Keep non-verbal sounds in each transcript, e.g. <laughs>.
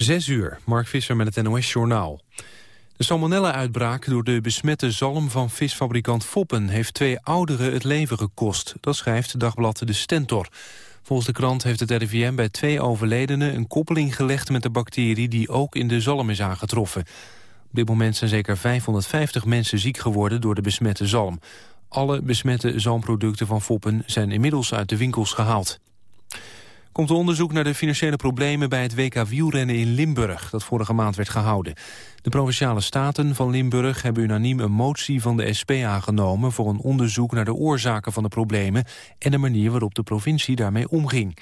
Zes uur, Mark Visser met het NOS-journaal. De salmonella-uitbraak door de besmette zalm van visfabrikant Foppen... heeft twee ouderen het leven gekost. Dat schrijft dagblad De Stentor. Volgens de krant heeft het RIVM bij twee overledenen... een koppeling gelegd met de bacterie die ook in de zalm is aangetroffen. Op dit moment zijn zeker 550 mensen ziek geworden door de besmette zalm. Alle besmette zalmproducten van Foppen zijn inmiddels uit de winkels gehaald komt onderzoek naar de financiële problemen bij het WK wielrennen in Limburg, dat vorige maand werd gehouden. De Provinciale Staten van Limburg hebben unaniem een motie van de SP aangenomen voor een onderzoek naar de oorzaken van de problemen en de manier waarop de provincie daarmee omging.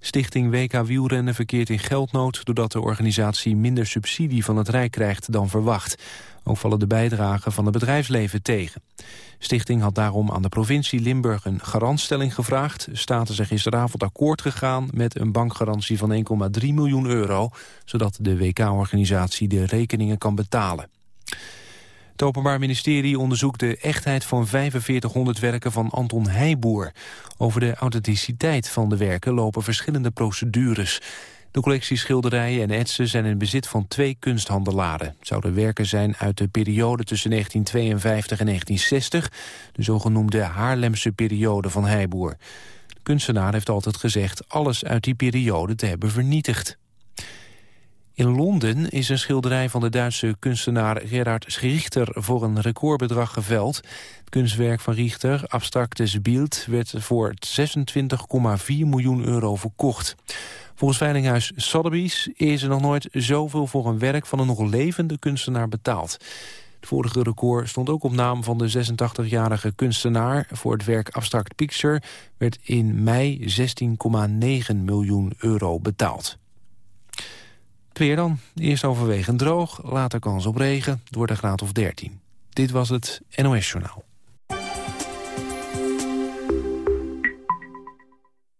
Stichting WK Wielrennen verkeert in geldnood... doordat de organisatie minder subsidie van het Rijk krijgt dan verwacht. Ook vallen de bijdragen van het bedrijfsleven tegen. Stichting had daarom aan de provincie Limburg een garantstelling gevraagd. Staten zijn gisteravond akkoord gegaan met een bankgarantie van 1,3 miljoen euro... zodat de WK-organisatie de rekeningen kan betalen. Het Openbaar Ministerie onderzoekt de echtheid van 4500 werken van Anton Heijboer. Over de authenticiteit van de werken lopen verschillende procedures. De collectie schilderijen en etsen zijn in bezit van twee kunsthandelaren. Het zouden werken zijn uit de periode tussen 1952 en 1960... de zogenoemde Haarlemse periode van Heijboer. De kunstenaar heeft altijd gezegd alles uit die periode te hebben vernietigd. In Londen is een schilderij van de Duitse kunstenaar Gerhard Richter voor een recordbedrag geveld. Het kunstwerk van Richter, Abstraktes Beeld, werd voor 26,4 miljoen euro verkocht. Volgens veilinghuis Sotheby's is er nog nooit zoveel voor een werk van een nog levende kunstenaar betaald. Het vorige record stond ook op naam van de 86-jarige kunstenaar. Voor het werk Abstract Picture werd in mei 16,9 miljoen euro betaald. Het dan. Eerst overwegend droog, later kans op regen. door de graad of 13. Dit was het NOS Journaal.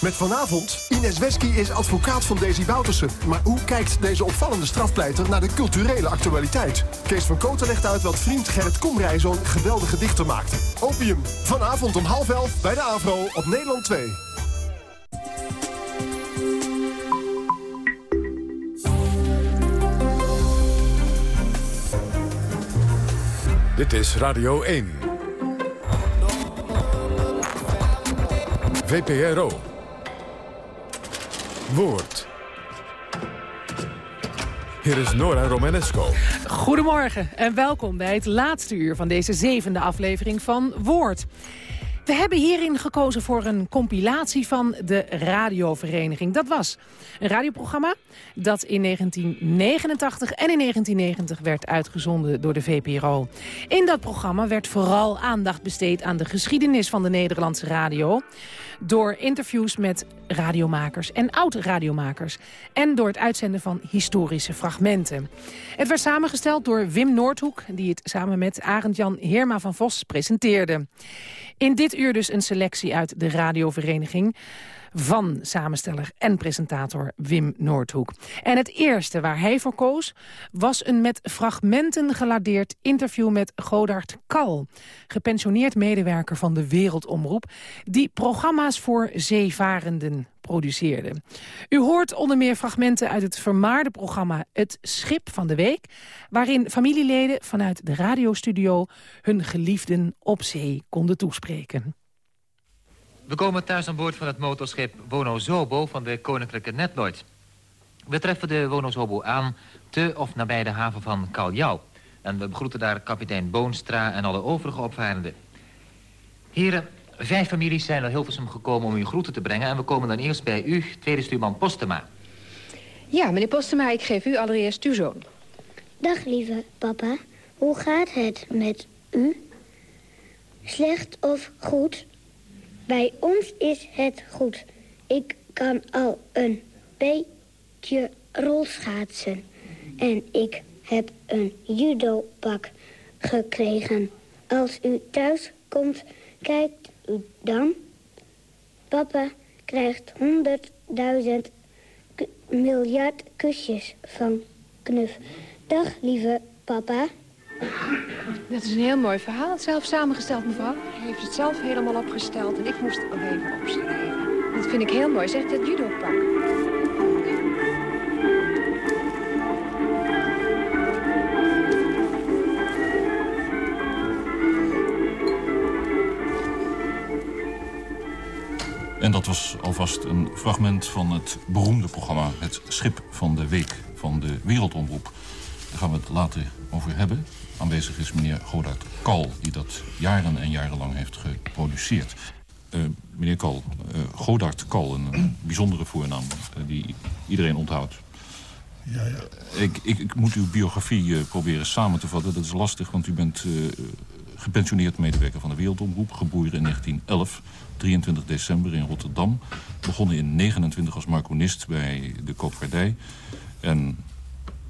Met vanavond, Ines Wesky is advocaat van Daisy Boutersen. Maar hoe kijkt deze opvallende strafpleiter naar de culturele actualiteit? Kees van Koten legt uit wat vriend Gerrit Komrij zo'n geweldige dichter maakte. Opium, vanavond om half elf bij de AVRO op Nederland 2. Dit is Radio 1. VPRO. Woord. Hier is Nora Romanesco. Goedemorgen en welkom bij het laatste uur van deze zevende aflevering van Woord. We hebben hierin gekozen voor een compilatie van de radiovereniging. Dat was een radioprogramma dat in 1989 en in 1990 werd uitgezonden door de VPRO. In dat programma werd vooral aandacht besteed aan de geschiedenis van de Nederlandse radio door interviews met radiomakers en oud-radiomakers... en door het uitzenden van historische fragmenten. Het werd samengesteld door Wim Noordhoek... die het samen met Arend-Jan Heerma van Vos presenteerde. In dit uur dus een selectie uit de radiovereniging van samensteller en presentator Wim Noordhoek. En het eerste waar hij voor koos was een met fragmenten geladeerd interview met Godard Kal, gepensioneerd medewerker van de Wereldomroep, die programma's voor zeevarenden produceerde. U hoort onder meer fragmenten uit het vermaarde programma Het Schip van de Week... waarin familieleden vanuit de radiostudio hun geliefden op zee konden toespreken. We komen thuis aan boord van het motorschip Wonozobo van de Koninklijke Netnoord. We treffen de Wonozobo aan te of nabij de haven van Kaljau. En we begroeten daar kapitein Boonstra en alle overige opvarenden. Heren, vijf families zijn naar Hilversum gekomen om u groeten te brengen... en we komen dan eerst bij u, tweede stuurman Postema. Ja, meneer Postema, ik geef u allereerst uw zoon. Dag, lieve papa. Hoe gaat het met u? Slecht of goed? Bij ons is het goed. Ik kan al een potje rolschaatsen. En ik heb een judopak gekregen. Als u thuis komt, kijkt u dan. Papa krijgt honderdduizend miljard kusjes van Knuf. Dag, lieve papa. Dat is een heel mooi verhaal. Zelf samengesteld, mevrouw. Hij heeft het zelf helemaal opgesteld en ik moest het even opschrijven. Dat vind ik heel mooi. Zegt dat judo-pak. En dat was alvast een fragment van het beroemde programma... Het Schip van de Week van de Wereldomroep. Daar gaan we het later over hebben. Aanwezig is meneer Godard Kal, die dat jaren en jarenlang heeft geproduceerd. Uh, meneer Kal, uh, Godard Kal, een, <clears throat> bijzondere voornaam uh, die iedereen onthoudt. Ja, ja. Ik, ik, ik moet uw biografie proberen samen te vatten. Dat is lastig, want u bent gepensioneerd medewerker van de Wereldomroep. Geboren in 1911, 23 december in Rotterdam. Begonnen in 29 als marconist bij de koopvaardij. En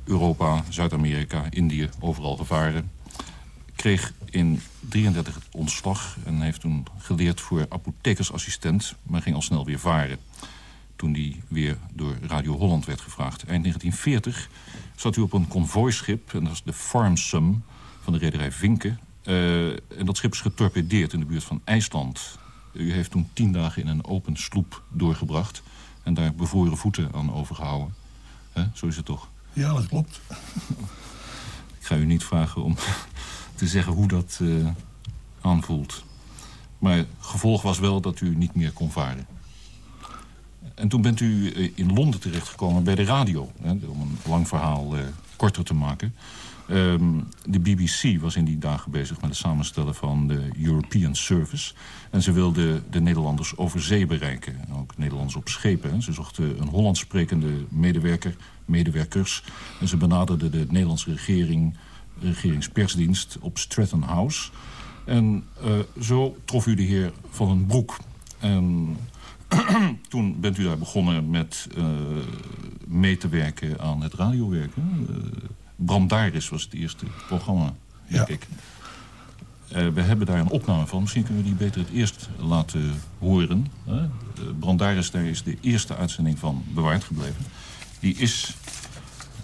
Europa, Zuid-Amerika, Indië, overal gevaren. Kreeg in 33 het ontslag en heeft toen geleerd voor apothekersassistent... maar ging al snel weer varen. Toen hij weer door Radio Holland werd gevraagd. Eind 1940 zat u op een konvooischip, en dat is de Farmsum van de rederij Vinken. Uh, en dat schip is getorpedeerd in de buurt van IJsland. U heeft toen tien dagen in een open sloep doorgebracht... en daar bevroren voeten aan overgehouden. Zo is het toch? Ja, dat klopt. <laughs> Ik ga u niet vragen om <laughs> te zeggen hoe dat uh, aanvoelt. Maar gevolg was wel dat u niet meer kon varen. En toen bent u uh, in Londen terechtgekomen bij de radio. Hè, om een lang verhaal uh, korter te maken. Um, de BBC was in die dagen bezig met het samenstellen van de European Service. En ze wilden de Nederlanders over zee bereiken. Ook Nederlanders op schepen. Ze zochten een Hollands sprekende medewerker, medewerkers. En ze benaderden de Nederlandse regering, regeringspersdienst op Stratton House. En uh, zo trof u de heer Van den Broek. En <clears throat> toen bent u daar begonnen met uh, mee te werken aan het radiowerken. Uh, Brandaris was het eerste programma, denk ja. ik. Uh, we hebben daar een opname van. Misschien kunnen we die beter het eerst laten horen. Brandaris, daar is de eerste uitzending van bewaard gebleven. Die is,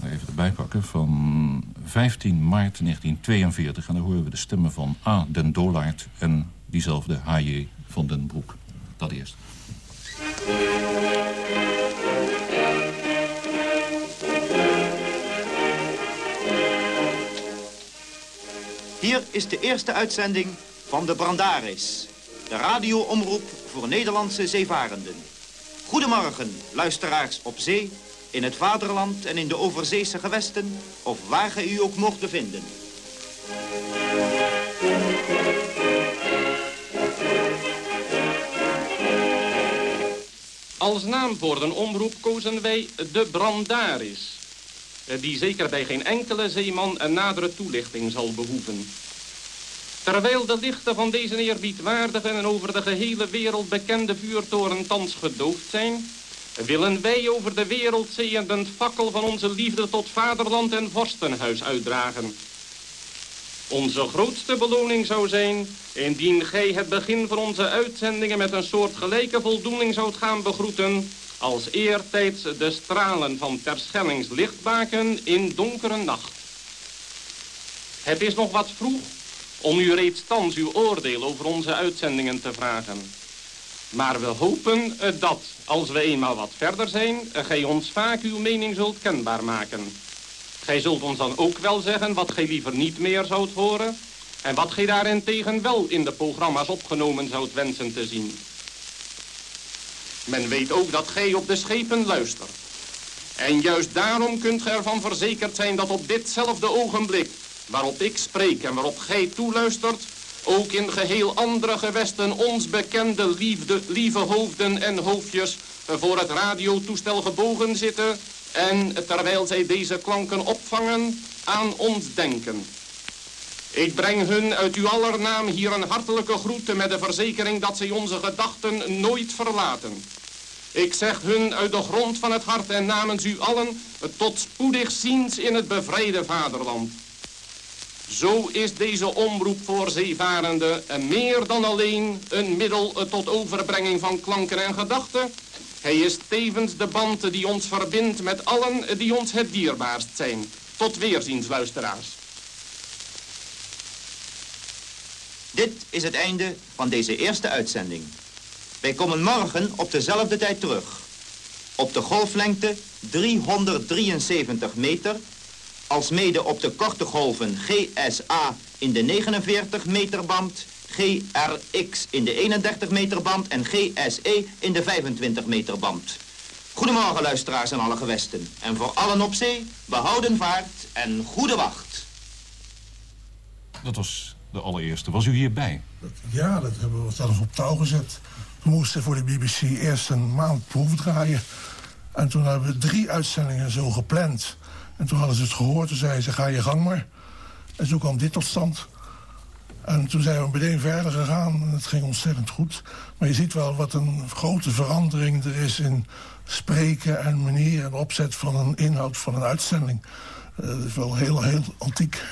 even erbij pakken, van 15 maart 1942. En daar horen we de stemmen van A. den Dolaert en diezelfde H.J. van den Broek. Dat eerst. Hier is de eerste uitzending van de Brandaris. De radioomroep voor Nederlandse zeevarenden. Goedemorgen, luisteraars op zee, in het vaderland en in de overzeese gewesten... of waar ge u ook mocht bevinden. Als naam voor een omroep kozen wij de Brandaris die zeker bij geen enkele zeeman een nadere toelichting zal behoeven. Terwijl de lichten van deze eerbiedwaardige en over de gehele wereld bekende vuurtoren thans gedoofd zijn, willen wij over de wereldzee een fakkel van onze liefde tot vaderland en vorstenhuis uitdragen. Onze grootste beloning zou zijn, indien gij het begin van onze uitzendingen met een soort gelijke voldoening zoudt gaan begroeten, als eertijds de stralen van Terschellings lichtbaken in donkere nacht. Het is nog wat vroeg om u reeds thans uw oordeel over onze uitzendingen te vragen. Maar we hopen dat, als we eenmaal wat verder zijn, gij ons vaak uw mening zult kenbaar maken. Gij zult ons dan ook wel zeggen wat gij liever niet meer zoudt horen... en wat gij daarentegen wel in de programma's opgenomen zoudt wensen te zien. Men weet ook dat gij op de schepen luistert. En juist daarom kunt gij ervan verzekerd zijn dat op ditzelfde ogenblik... waarop ik spreek en waarop gij toeluistert... ook in geheel andere gewesten ons bekende liefde, lieve hoofden en hoofdjes... voor het radiotoestel gebogen zitten... en terwijl zij deze klanken opvangen, aan ons denken. Ik breng hun uit uw aller naam hier een hartelijke groete met de verzekering dat zij onze gedachten nooit verlaten. Ik zeg hun uit de grond van het hart en namens u allen... tot spoedig ziens in het bevrijde vaderland. Zo is deze omroep voor zeevarenden meer dan alleen een middel tot overbrenging van klanken en gedachten. Hij is tevens de band die ons verbindt met allen die ons het dierbaarst zijn. Tot weerziens, luisteraars. Dit is het einde van deze eerste uitzending. Wij komen morgen op dezelfde tijd terug. Op de golflengte 373 meter, als mede op de korte golven GSA in de 49 meter band, GRX in de 31 meter band en GSE in de 25 meter band. Goedemorgen luisteraars in alle gewesten. En voor allen op zee, behouden vaart en goede wacht. Dat was de allereerste. Was u hierbij? Ja, dat hebben we zelf op touw gezet. We moesten voor de BBC eerst een maand proef draaien. En toen hebben we drie uitzendingen zo gepland. En toen hadden ze het gehoord, toen zeiden ze, ga je gang maar. En zo kwam dit tot stand. En toen zijn we meteen verder gegaan en het ging ontzettend goed. Maar je ziet wel wat een grote verandering er is in spreken en manier en opzet van een inhoud van een uitzending. Uh, dat is wel heel, heel antiek.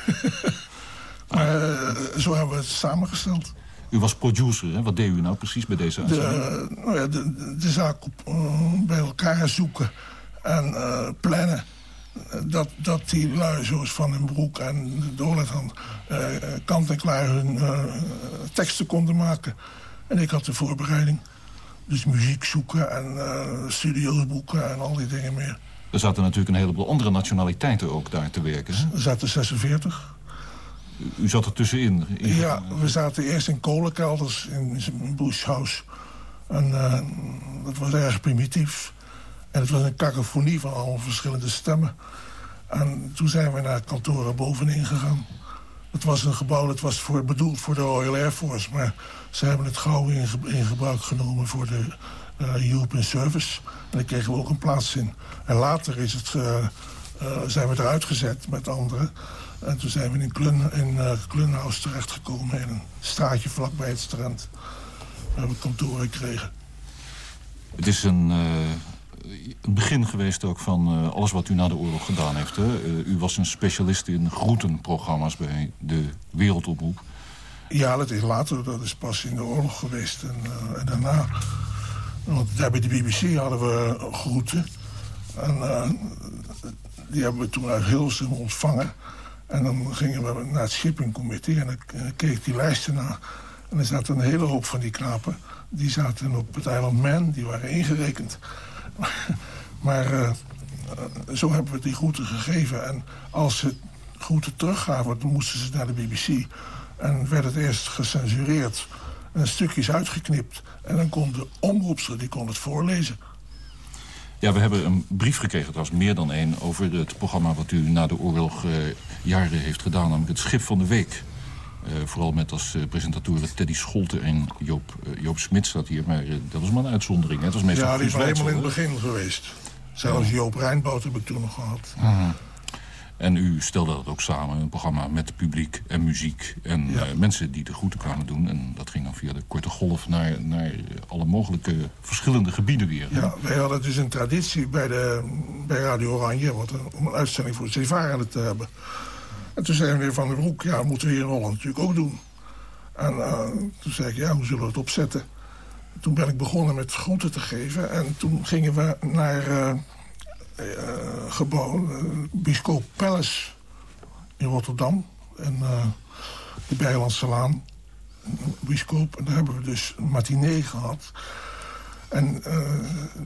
<laughs> maar uh, zo hebben we het samengesteld. U was producer, hè? Wat deed u nou precies bij deze uitzending? De, nou ja, de, de zaak op, uh, bij elkaar zoeken en plannen dat, dat die lui zoals Van den Broek en Doorland uh, kant en klaar hun uh, teksten konden maken. En ik had de voorbereiding. Dus muziek zoeken en uh, studio's boeken en al die dingen meer. Er zaten natuurlijk een heleboel andere nationaliteiten ook daar te werken. Hè? Er zaten 46. U, u zat er tussenin? In... Ja, we zaten eerst in kolenkelders in Bush House. En dat was erg primitief. En het was een kakofonie van allemaal verschillende stemmen. En toen zijn we naar het bovenin gegaan. Het was een gebouw dat was voor, bedoeld voor de Royal Air Force... maar ze hebben het gauw in, gebruik genomen voor de uh, European Service. En daar kregen we ook een plaats in. En later is het, uh, uh, zijn we eruit gezet met anderen. En toen zijn we in, Klun, in Klunhaus terechtgekomen... in een straatje vlakbij het strand. We kantoren kregen. Het is een het begin geweest ook van uh, alles wat u na de oorlog gedaan heeft. Hè? Uh, u was een specialist in groetenprogramma's bij de Wereldomroep. Ja, dat is later. Dat is pas in de oorlog geweest. En, daarna... Want daar bij de BBC hadden we groeten. En die hebben we toen uit Hilsum ontvangen. En dan gingen we naar het shippingcommittee. En dan keek die lijsten naar. En er zaten een hele hoop van die knapen. Die zaten op het eiland Man. Die waren ingerekend. <laughs> maar uh, zo hebben we die groeten gegeven. En als ze groeten teruggaven, moesten ze naar de BBC. En werd het eerst gecensureerd. En stukjes uitgeknipt. En dan kon de omroepster die kon het voorlezen. Ja, we hebben een brief gekregen, trouwens meer dan één... over het programma wat u na de oorlog uh, jaren heeft gedaan. Namelijk het Schip van de Week. Uh, vooral met als uh, presentatoren Teddy Scholte en Joop, uh, Joop Smit staat hier. Maar dat was maar een uitzondering. Hè? Het was meestal ja, die is helemaal in het begin geweest. Zelfs. Joop Rijnboot heb ik toen nog gehad. -huh. En u stelde dat ook samen, een programma met publiek en muziek. En ja. mensen die de groeten kwamen doen. En dat ging dan via de korte golf naar, naar alle mogelijke verschillende gebieden weer. Hè? Ja, wij hadden dus een traditie bij, de, bij Radio Oranje... Want, om een uitzending voor zeevarenden te hebben... En toen zei meneer Van der Broek, ja, moeten we hier in Holland natuurlijk ook doen. En uh, toen zei ik, ja, hoe zullen we het opzetten? Toen ben ik begonnen met groenten te geven. En toen gingen we naar uh, uh, gebouw, Biscoop Palace in Rotterdam. En de Bijlandse Laan, Biscoop. En daar hebben we dus een matinee gehad. En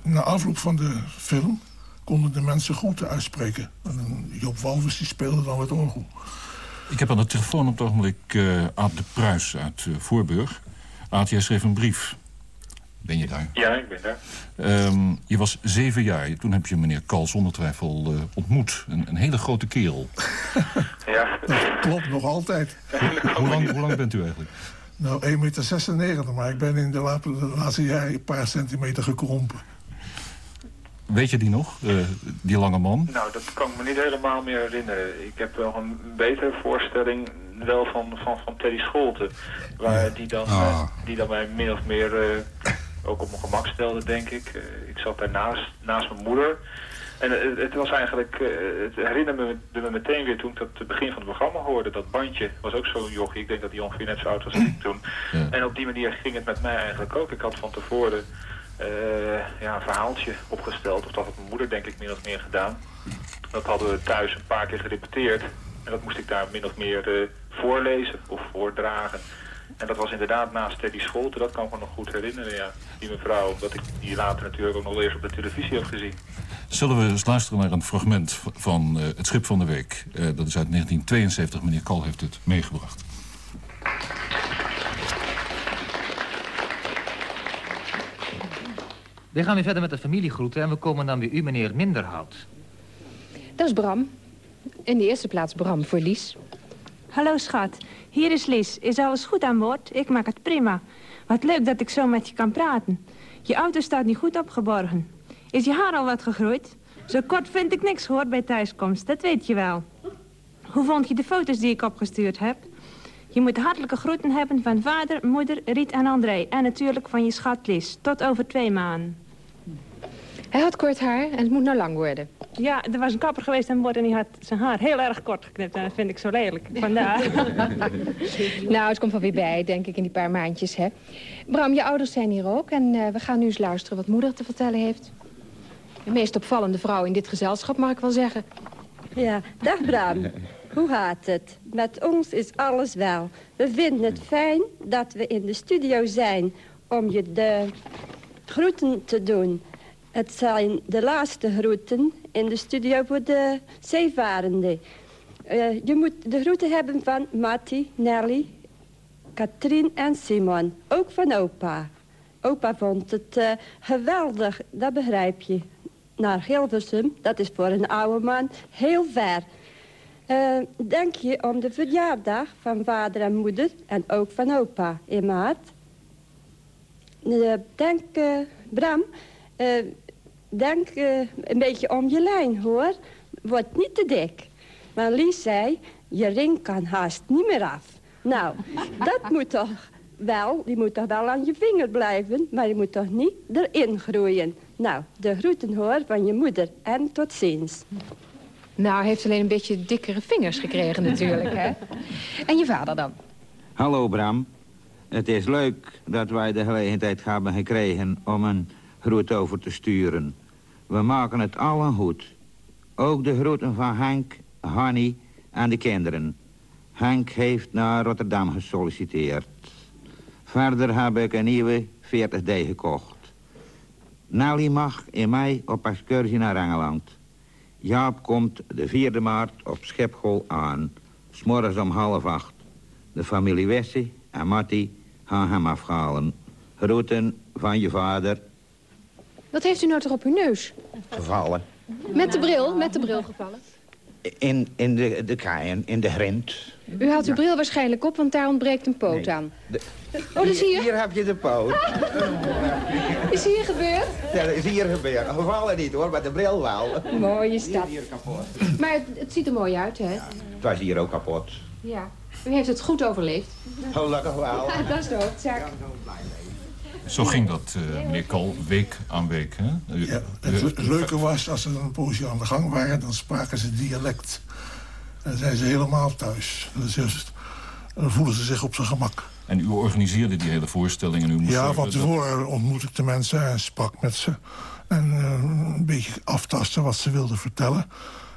na afloop van de film konden de mensen groeten uitspreken. En Joop Walvers die speelde dan met orgel. Ik heb aan de telefoon op het ogenblik uh, Aad de Pruis uit uh, Voorburg. Aad, jij schreef een brief. Ben je daar? Ja, ik ben daar. Um, je was zeven jaar. Toen heb je meneer Kal zonder twijfel uh, ontmoet. Een, een, hele grote kerel. <laughs> ja. Dat klopt nog altijd. Hoe, lang, hoe lang bent u eigenlijk? Nou, 1,96 meter, maar ik ben in de laatste jaren een paar centimeter gekrompen. Weet je die nog, uh, die lange man? Nou, dat kan ik me niet helemaal meer herinneren. Ik heb wel een betere voorstelling wel van, van, van Teddy Scholten. Waar ja. die, dan, ah. uh, die dan mij min of meer uh, ook op mijn gemak stelde, denk ik. Eh, ik zat daarnaast, naast mijn moeder. En het, het was eigenlijk, het herinnerde me, me, meteen weer toen ik dat het begin van het programma hoorde. Dat bandje was ook zo'n jochie. Ik denk dat hij ongeveer net zo oud was als ik toen. En op die manier ging het met mij eigenlijk ook. Ik had van tevoren ja, een verhaaltje opgesteld. Of dat had mijn moeder denk ik min of meer gedaan. Dat hadden we thuis een paar keer gerepeteerd. En dat moest ik daar min of meer voorlezen of voordragen. En dat was inderdaad naast Teddy Scholte, dat kan ik me nog goed herinneren, ja. Die mevrouw, dat ik die later natuurlijk ook nog eens op de televisie heb gezien. Zullen we eens luisteren naar een fragment van uh, Het Schip van de Week. Dat is uit 1972, meneer Kal heeft het meegebracht. We gaan nu verder met de familiegroeten en we komen dan bij u, meneer Minderhout. Dat is Bram. In de eerste plaats Bram voor Lies. Hallo schat, hier is Lies. Is alles goed aan boord? Ik maak het prima. Wat leuk dat ik zo met je kan praten. Je auto staat niet goed opgeborgen. Is je haar al wat gegroeid? Zo kort vind ik niks hoor bij thuiskomst, dat weet je wel. Hoe vond je de foto's die ik opgestuurd heb? Je moet hartelijke groeten hebben van vader, moeder, Riet en André. En natuurlijk van je schat Lies. Tot over twee maanden. Hij had kort haar en het moet nou lang worden. Ja, er was een kapper geweest aan boord en die had zijn haar heel erg kort geknipt. En dat vind ik zo lelijk. Vandaar. <laughs> nou, het komt wel weer bij, denk ik, in die paar maandjes, hè. Bram, je ouders zijn hier ook. En uh, we gaan nu eens luisteren wat moeder te vertellen heeft. De meest opvallende vrouw in dit gezelschap, mag ik wel zeggen. Ja, dag Bram. Hoe gaat het? Met ons is alles wel. We vinden het fijn dat we in de studio zijn om je de groeten te doen. Het zijn de laatste groeten in de studio voor de zeevarenden. Uh, je moet de groeten hebben van Matti, Nelly, Katrien en Simon. Ook van opa. Opa vond het uh, geweldig, dat begrijp je. Naar Hilversum, dat is voor een oude man heel ver. Uh, denk je om de verjaardag van vader en moeder en ook van opa in maart? denk, Bram, denk uh, een beetje om je lijn, hoor. Wordt niet te dik. Maar Lies zei, je ring kan haast niet meer af. Nou, <laughs> dat moet toch wel, die moet toch wel aan je vinger blijven... maar je moet toch niet erin groeien. Nou, de groeten hoor van je moeder en tot ziens. Nou, hij heeft alleen een beetje dikkere vingers gekregen natuurlijk, hè? En je vader dan? Hallo, Bram. Het is leuk dat wij de gelegenheid hebben gekregen om een groet over te sturen. We maken het allen goed. Ook de groeten van Henk, Hanny en de kinderen. Henk heeft naar Rotterdam gesolliciteerd. Verder heb ik een nieuwe 40D gekocht. Nelly mag in mei op excursie naar Engeland. Jaap komt de 4e maart op Schiphol aan. S'morgens om half acht. De familie Wessie en Matty gaan hem afhalen. Groeten van je vader wat heeft u nou toch op uw neus? Gevallen. Met de bril? Met de bril gevallen? In, in de, de kaaien, in de grind. U haalt uw bril waarschijnlijk op, want daar ontbreekt een poot aan. oh, dat is hier? Hier heb je de poot. <laughs> is hier gebeurd? Ja, dat is hier gebeurd. Gevallen niet hoor, maar de bril wel. Mooie stad. Hier, hier kapot. Maar het, het, ziet er mooi uit, hè? Het was hier ook kapot. Ja. U heeft het goed overleefd. Gelukkig wel. Ja, <laughs> dat is de hoofdzaak. Zo ging dat, uh, meneer Kal, week aan week. Hè? Ja, het leuke was, als ze een poosje aan de gang waren... dan spraken ze dialect. En dan zijn ze helemaal thuis. Dan voelen ze zich op zijn gemak. En u organiseerde die hele voorstelling? En u moest ja, van tevoren ontmoette ik de mensen en sprak met ze. En uh, een beetje aftasten wat ze wilden vertellen.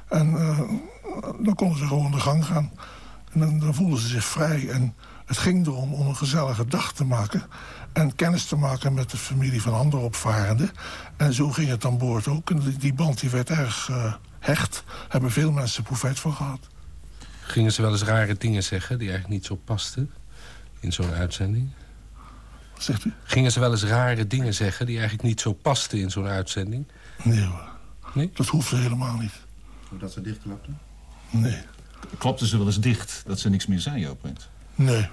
En uh, dan konden ze gewoon de gang gaan. En dan, dan voelden ze zich vrij. En het ging erom om een gezellige dag te maken en kennis te maken met de familie van andere opvarenden. En zo ging het aan boord ook. En die band die werd erg uh, hecht. Hebben veel mensen profijt van gehad. Gingen ze wel eens rare dingen zeggen die eigenlijk niet zo pasten in zo'n uitzending? Wat zegt u? Gingen ze wel eens rare dingen zeggen die eigenlijk niet zo pasten in zo'n uitzending? Nee hoor. Nee? Dat hoefde helemaal niet. Dat ze dichtklapten? Nee. Klapten ze wel eens dicht dat ze niks meer zeiden op het Nee.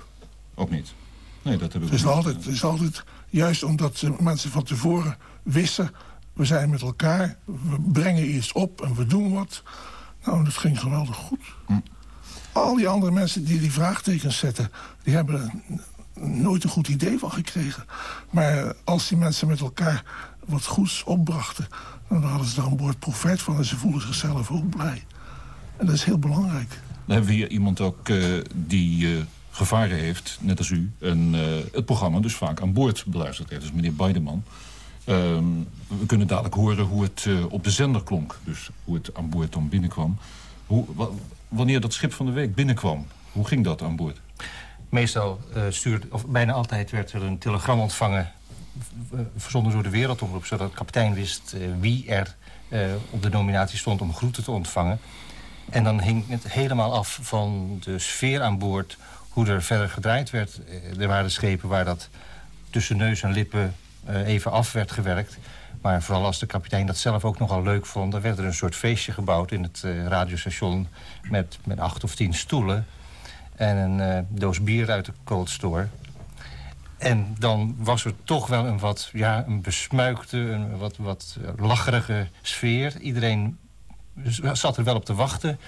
Ook niet? Nee, dat hebben we het is, altijd, het is altijd juist omdat mensen van tevoren wisten... we zijn met elkaar, we brengen iets op en we doen wat. Nou, dat ging geweldig goed. Hm. Al die andere mensen die die vraagtekens zetten... die hebben nooit een goed idee van gekregen. Maar als die mensen met elkaar wat goeds opbrachten... dan hadden ze daar een boord profijt van en ze voelden zichzelf ook blij. En dat is heel belangrijk. Dan hebben we hier iemand ook uh, die uh, gevaren heeft, net als u... en uh, het programma dus vaak aan boord beluisterd heeft. Dus meneer Beideman. Ehm, we kunnen dadelijk horen hoe het op de zender klonk. Dus hoe het aan boord dan binnenkwam. Hoe, wanneer dat schip van de week binnenkwam, hoe ging dat aan boord? Meestal stuurde, of bijna altijd werd er een telegram ontvangen... verzonden door de wereldomroep, zodat de kapitein wist wie er op de nominatie stond om groeten te ontvangen. En dan hing het helemaal af van de sfeer aan boord... hoe er verder gedraaid werd. Er waren schepen waar dat tussen neus en lippen even af werd gewerkt. Maar vooral als de kapitein dat zelf ook nogal leuk vond... dan werd er een soort feestje gebouwd in het uh, radiostation... Met, met acht of tien stoelen en een doos bier uit de cold store. En dan was er toch wel een wat ja, een besmuikte, een wat, wat lacherige sfeer. Iedereen zat er wel op te wachten.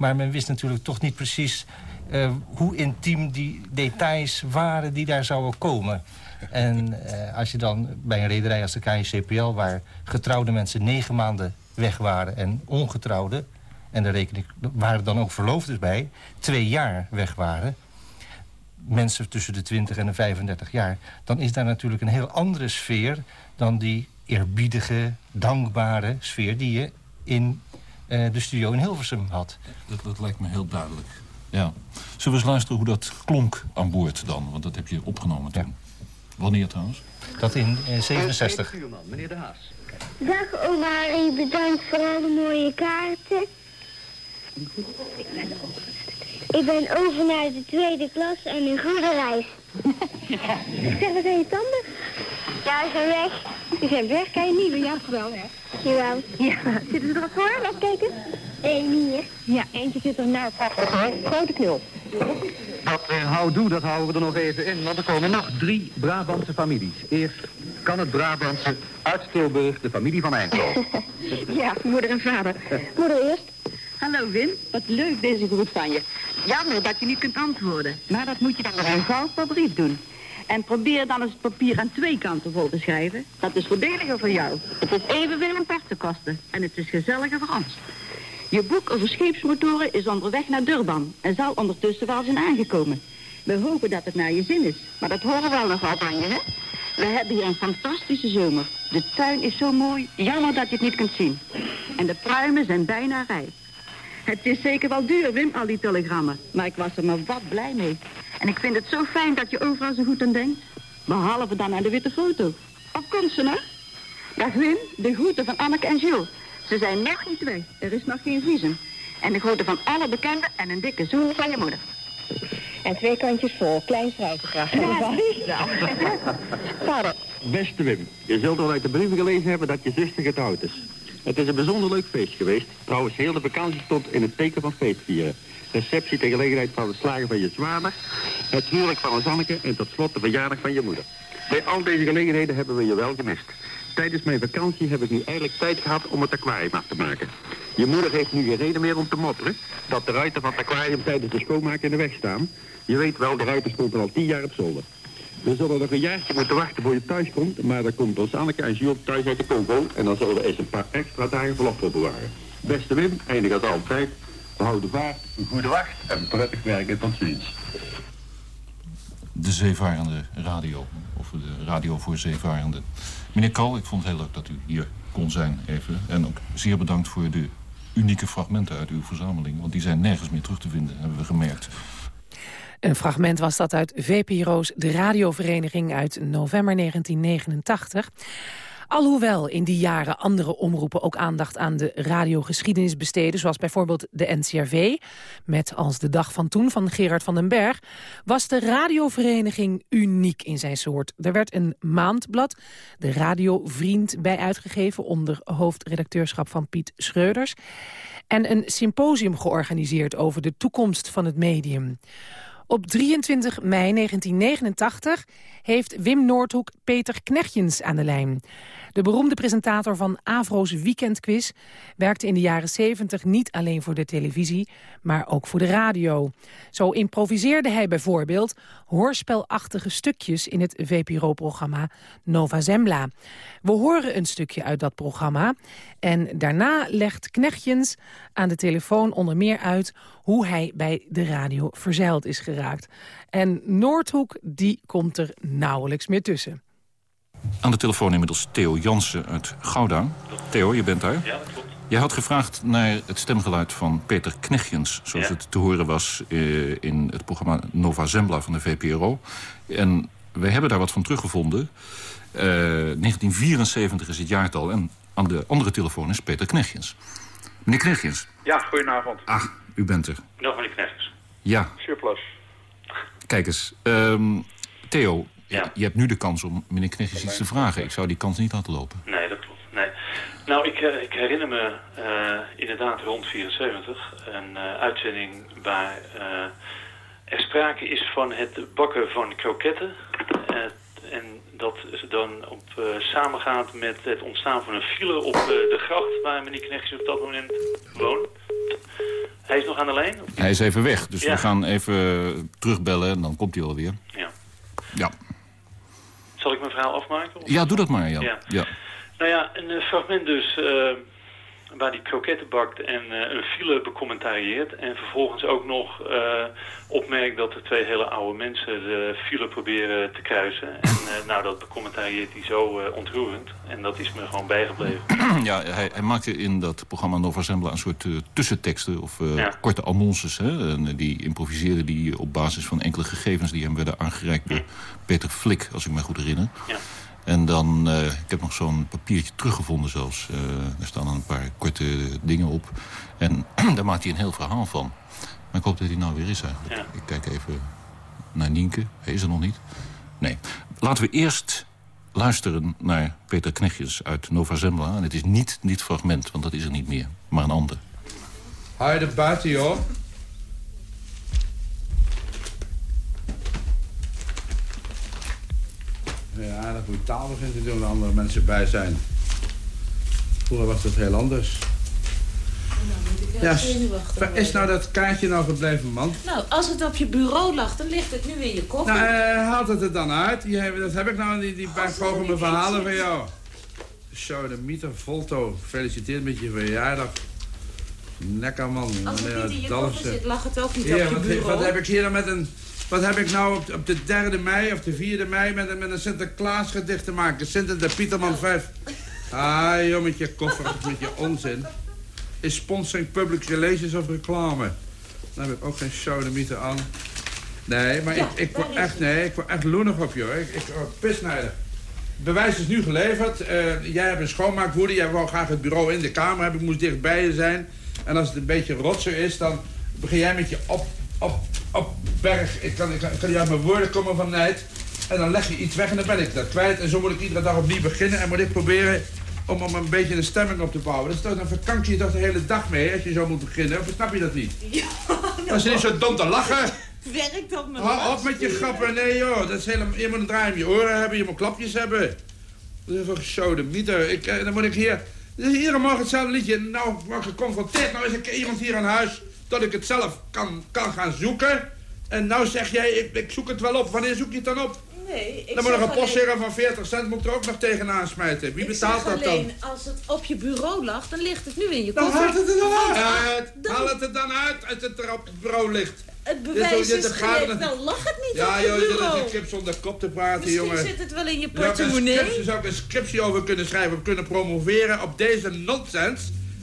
Maar men wist natuurlijk toch niet precies uh, hoe intiem die details waren die daar zouden komen. En uh, als je dan bij een rederij als de KNCPL... waar getrouwde mensen negen maanden weg waren en ongetrouwde... en daar reken ik, waren dan ook verloofdes bij, twee jaar weg waren... mensen tussen de 20 en de 35 jaar... dan is daar natuurlijk een heel andere sfeer dan die eerbiedige, dankbare sfeer... die je in de studio in Hilversum had. Dat, dat lijkt me heel duidelijk. Ja. Zullen we eens luisteren hoe dat klonk aan boord dan? Want dat heb je opgenomen toen. Wanneer trouwens? Dat in uh, 67. Meneer De Haas. Dag oma bedankt voor alle mooie kaarten. Ik ben over naar de tweede klas en een goede reis. <laughs> zeg, wat zijn je tanden? Ja, ze zijn weg. Ze zijn weg, kan je nieuwe? Ja, wel, hè? Jawel. Ja, zitten ze er al voor? Laat kijken. Eén hier. Ja, eentje zit er nou prachtig hoor. Grote knul. Dat uh, houdoe, dat houden we er nog even in, want er komen nog drie Brabantse families. Eerst kan het Brabantse uit Tilburg, de familie van Eindhoven. <laughs> ja, moeder en vader. Moeder eerst. Hallo Wim, wat leuk deze groet van je. Jammer dat je niet kunt antwoorden. Maar dat moet je dan nog een goud per brief doen. En probeer dan eens het papier aan twee kanten vol te schrijven. Dat is voordeliger voor jou. Het is evenveel in persenkosten. En het is gezelliger voor ons. Je boek over scheepsmotoren is onderweg naar Durban. En zal ondertussen wel zijn aangekomen. We hopen dat het naar je zin is. Maar dat horen we wel nog wel je, hè? We hebben hier een fantastische zomer. De tuin is zo mooi. Jammer dat je het niet kunt zien. En de pruimen zijn bijna rijp. Het is zeker wel duur, Wim, al die telegrammen. Maar ik was er maar wat blij mee. En ik vind het zo fijn dat je overal zo goed aan denkt. Behalve dan aan de witte foto. Of komt ze nog? Dag Wim, de groeten van Anneke en Jules. Ze zijn nog niet weg. Er is nog geen visum. En de groeten van alle bekenden en een dikke zoen van je moeder. En twee kantjes vol, klein schrijven graag. Ja, Vader. Beste Wim, je zult al uit de brieven gelezen hebben dat je zuster getrouwd is. Het is een bijzonder leuk feest geweest. Trouwens, heel de vakantie stond in het teken van feestvieren. Receptie ter gelegenheid van het slagen van je zwager. Het huwelijk van een zanneke en tot slot de verjaardag van je moeder. Bij al deze gelegenheden hebben we je wel gemist. Tijdens mijn vakantie heb ik nu eindelijk tijd gehad om het aquarium af te maken. Je moeder heeft nu geen reden meer om te mopperen... dat de ruiten van het aquarium tijdens de schoonmaak in de weg staan. Je weet wel, de ruiten stond al tien jaar op zolder. We zullen nog een jaartje moeten wachten voor je thuis komt... maar dan komt ons Anneke en Jules thuis uit de Congo... en dan zullen we eens een paar extra dagen verlof voor bewaren. Beste Wim, eindig als altijd. Behoud de vaart, een goede wacht en prettig werken tot ziens. De zeevarende radio, of de radio voor zeevarenden. Meneer Kal, ik vond het heel leuk dat u hier kon zijn even. En ook zeer bedankt voor de unieke fragmenten uit uw verzameling. Want die zijn nergens meer terug te vinden, hebben we gemerkt. Een fragment was dat uit VPRO's De Radiovereniging uit november 1989. Alhoewel in die jaren andere omroepen ook aandacht aan de radiogeschiedenis besteden... zoals bijvoorbeeld de NCRV, met Als de Dag van Toen van Gerard van den Berg... was de radiovereniging uniek in zijn soort. Er werd een maandblad, de Radiovriend, bij uitgegeven... onder hoofdredacteurschap van Piet Schreuders... en een symposium georganiseerd over de toekomst van het medium... Op 23 mei 1989 heeft Wim Noordhoek Peter Knechtjens aan de lijn. De beroemde presentator van Avro's Weekendquiz werkte in de jaren 70 niet alleen voor de televisie, maar ook voor de radio. Zo improviseerde hij bijvoorbeeld hoorspelachtige stukjes in het VPRO-programma Nova Zembla. We horen een stukje uit dat programma en daarna legt Knechtjens aan de telefoon onder meer uit hoe hij bij de radio verzeild is geraakt. En Noordhoek, die komt er nauwelijks meer tussen. Aan de telefoon inmiddels Theo Jansen uit Gouda. Theo, je bent daar? Ja, dat klopt. Jij had gevraagd naar het stemgeluid van Peter Knechtjens... zoals Ja. het te horen was eh, in het programma Nova Zembla van de VPRO. En wij hebben daar wat van teruggevonden. Eh 1974 is het jaartal en aan de andere telefoon is Peter Knechtjens. Meneer Knechtjens, Ja, goedenavond. ah, u bent er. Nog meneer Knechters. Ja, Surplus. kijk eens. Ehm, Theo, Ja. je hebt nu de kans om meneer Knechtjens iets te vragen. Ik zou die kans niet laten lopen. Nee, dat klopt. Nee. Nou, ik, eh, ik herinner me eh, inderdaad rond 74 een eh, uitzending waar er sprake is van het bakken van kroketten. En dat ze dan op, samengaat met het ontstaan van een file op de gracht waar meneer Knechtjes op dat moment woont. Hij is nog aan de lijn? Hij is even weg, dus Ja. we gaan even terugbellen en dan komt hij alweer. Ja. Ja. Zal ik mijn verhaal afmaken? of- Ja, doe dat maar, Jan. Ja. Ja. Nou ja, een eh, fragment dus eh, waar die kroketten bakt en eh, een file becommentarieert. En vervolgens ook nog eh, opmerkt dat er twee hele oude mensen de file proberen te kruisen. En eh, <laughs> nou, dat becommentarieert hij zo ontroerend. En dat is me gewoon bijgebleven. <clears throat> ja, hij, hij maakte in dat programma Nova Zembla een soort tussenteksten of Ja. korte annonces. Hè? En, die improviseerde die op basis van enkele gegevens die hem werden aangereikt door Peter Flik, als ik me goed herinner. Ja. En dan, eh, ik heb nog zo'n papiertje teruggevonden zelfs. Eh er staan een paar korte dingen op. En <clears throat> daar maakt hij een heel verhaal van. Maar ik hoop dat hij nou weer is eigenlijk. Ja. Ik kijk even naar Nienke. Hij is er nog niet. Nee. Laten we eerst luisteren naar Peter Knechtjes uit Nova Zembla. En het is niet dit fragment, want dat is er niet meer. Maar een ander. Hou je er buiten, joh. Ja, dat moet taal beginnen te doen waar andere mensen bij zijn. Vroeger was dat heel anders. Ja, waar is nou dat kaartje nou gebleven, man? Nou, als het op je bureau lag, dan ligt het nu in je koffer. Nou, eh, haalt het er dan uit? Hebben, dat heb ik nou, die, die bijvolgende verhalen van jou. Zo, de Mieter Volto. Gefeliciteerd met je verjaardag. Lekker man. als het niet in je koffer zit, lag het ook niet Hier, op je wat, bureau. wat heb ik hier dan met een... Wat heb ik nou op, op de derde mei of de vierde mei met een, met een Sinterklaas gedicht te maken? Sinter de Pieterman 5. Ah, joh, met je koffer, met je onzin. Is sponsoring public relations of reclame? Dan heb ik ook geen sodemieter aan. Nee, maar ik, ik word echt, nee, ik word echt loenig op je hoor. Ik, ik word pisnijdig. Bewijs is nu geleverd. Eh, jij hebt een schoonmaakwoede. Jij wou graag het bureau in de kamer hebben. Ik moest dichtbij je zijn. En als het een beetje rotser is, dan begin jij met je op, op, op berg. Ik kan, ik kan, ik kan niet uit mijn woorden komen van nijd. En dan leg je iets weg en dan ben ik dat kwijt. En zo moet ik iedere dag opnieuw beginnen. En moet ik proberen om, om een beetje een stemming op te bouwen. Dat is toch, dan verkank je toch de hele dag mee als je zo moet beginnen. Of snap je dat niet? <laughs> Ja, Dat is niet zo dom te lachen. <laughs> Werkt dat met Hou op met je grappen. Nee joh, dat is helemaal, je moet een draai om je oren hebben, je moet klapjes hebben. Dat is toch zo de mieter. Ik, eh, dan moet ik hier... Dus iedere morgen hetzelfde liedje. Nou word ik geconfronteerd. Nou is er iemand hier aan huis dat ik het zelf kan, kan gaan zoeken. En nou zeg jij, ik, ik zoek het wel op. Wanneer zoek je het dan op? Nee, ik dan moet nog een postzegger van 40 cent moet ik er ook nog tegenaan smijten. Wie Ik betaalt dat dan? alleen, als het op je bureau lag, dan ligt het nu in je Dan koffer. haalt het er dan uit. dan- Haal het er dan uit als het er op het bureau ligt. Het bewijs dit- is gaat geleverd, dan lag het niet Ja op je joh, je bureau. zit een kip zonder kop te praten, Misschien jongen. zit het wel in je Daar portemonnee. scriptie- zou ik een scriptie over kunnen schrijven, kunnen promoveren op deze nonsens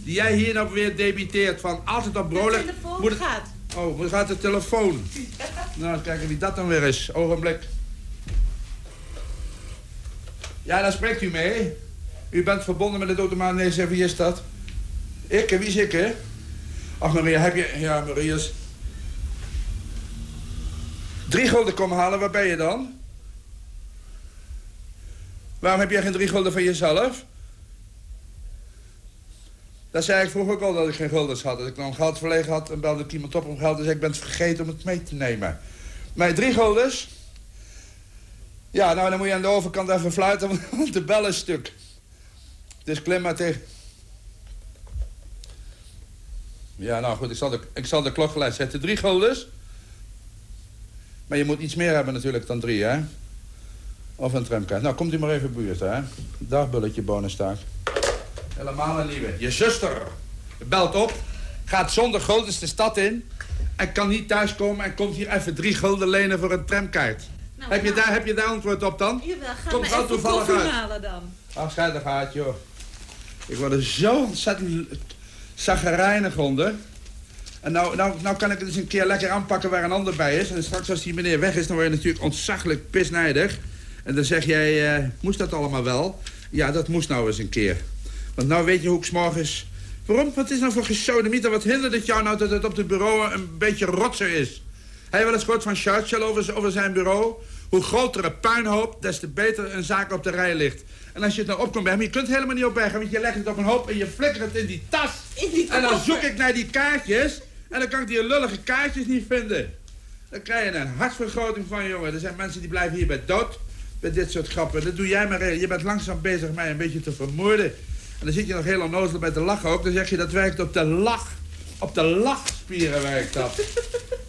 die jij hier nou weer debiteert van als het op bureau De telefoon moet het- gaat. Oh, moet gaat de telefoon. nou, eens kijken wie dat dan weer is. Ogenblik. Ja, daar spreekt u mee. U bent verbonden met het automaat. Nee, zeg, wie is dat? Ik, wie is ik, hè? Ach, Maria, heb je... Ja, Maria's... Drie gulden komen halen, waar ben je dan? Waarom heb jij geen drie gulden van jezelf? Dat zei ik vroeger ook al dat ik geen guldens had. Als ik dan geld verlegen had en belde ik iemand op om geld... zei ik ben het vergeten om het mee te nemen. Maar drie guldens? Ja, nou dan moet je aan de overkant even fluiten, <laughs> want de bel is stuk. Dus klim maar tegen... Ja, nou goed, ik zal de, ik zal de klok gelijk zetten. Drie guldens. Maar je moet iets meer hebben natuurlijk dan drie, hè? Of een tramkaart. Nou, komt u maar even buurt, hè? Dag, bulletje bonenstaak. Helemaal een nieuwe. Je zuster belt op, gaat zonder guldens de stad in... en kan niet thuiskomen en komt hier even drie gulden lenen voor een tramkaart. Nou, heb, je nou. daar, heb je daar antwoord op dan? Jawel, ga Komt maar toevallig uit. halen dan. Schijt gaat, joh. Ik word er zo ontzettend zaggerijnig onder. En nou, nou, nou kan ik het eens een keer lekker aanpakken waar een ander bij is. En straks als die meneer weg is, dan word je natuurlijk ontzaglijk pisnijdig. En dan zeg jij, eh, moest dat allemaal wel? Ja, dat moest nou eens een keer. Want nou weet je hoe ik 's morgens... Waarom? Wat is nou voor gesodemieter? Wat hindert het jou nou dat het op het bureau een beetje rotser is? Je wel eens gehoord van Churchill over, zijn bureau? Hoe groter een puinhoop, des te beter een zaak op de rij ligt. En als je het nou opkomt bij hem, je kunt het helemaal niet opbergen... want je legt het op een hoop en je flikkert het in die tas. en dan zoek ik naar die kaartjes... en dan kan ik die lullige kaartjes niet vinden. Dan krijg je een hartvergroting van, jongen. Er zijn mensen die blijven hierbij dood... bij dit soort grappen. Dat doe jij maar. Je bent langzaam bezig mij een beetje te vermoorden. En dan zit je nog heel onnozel bij te lachen ook. Dan zeg je, dat werkt op de lach. Op de lachspieren werkt dat. <laughs>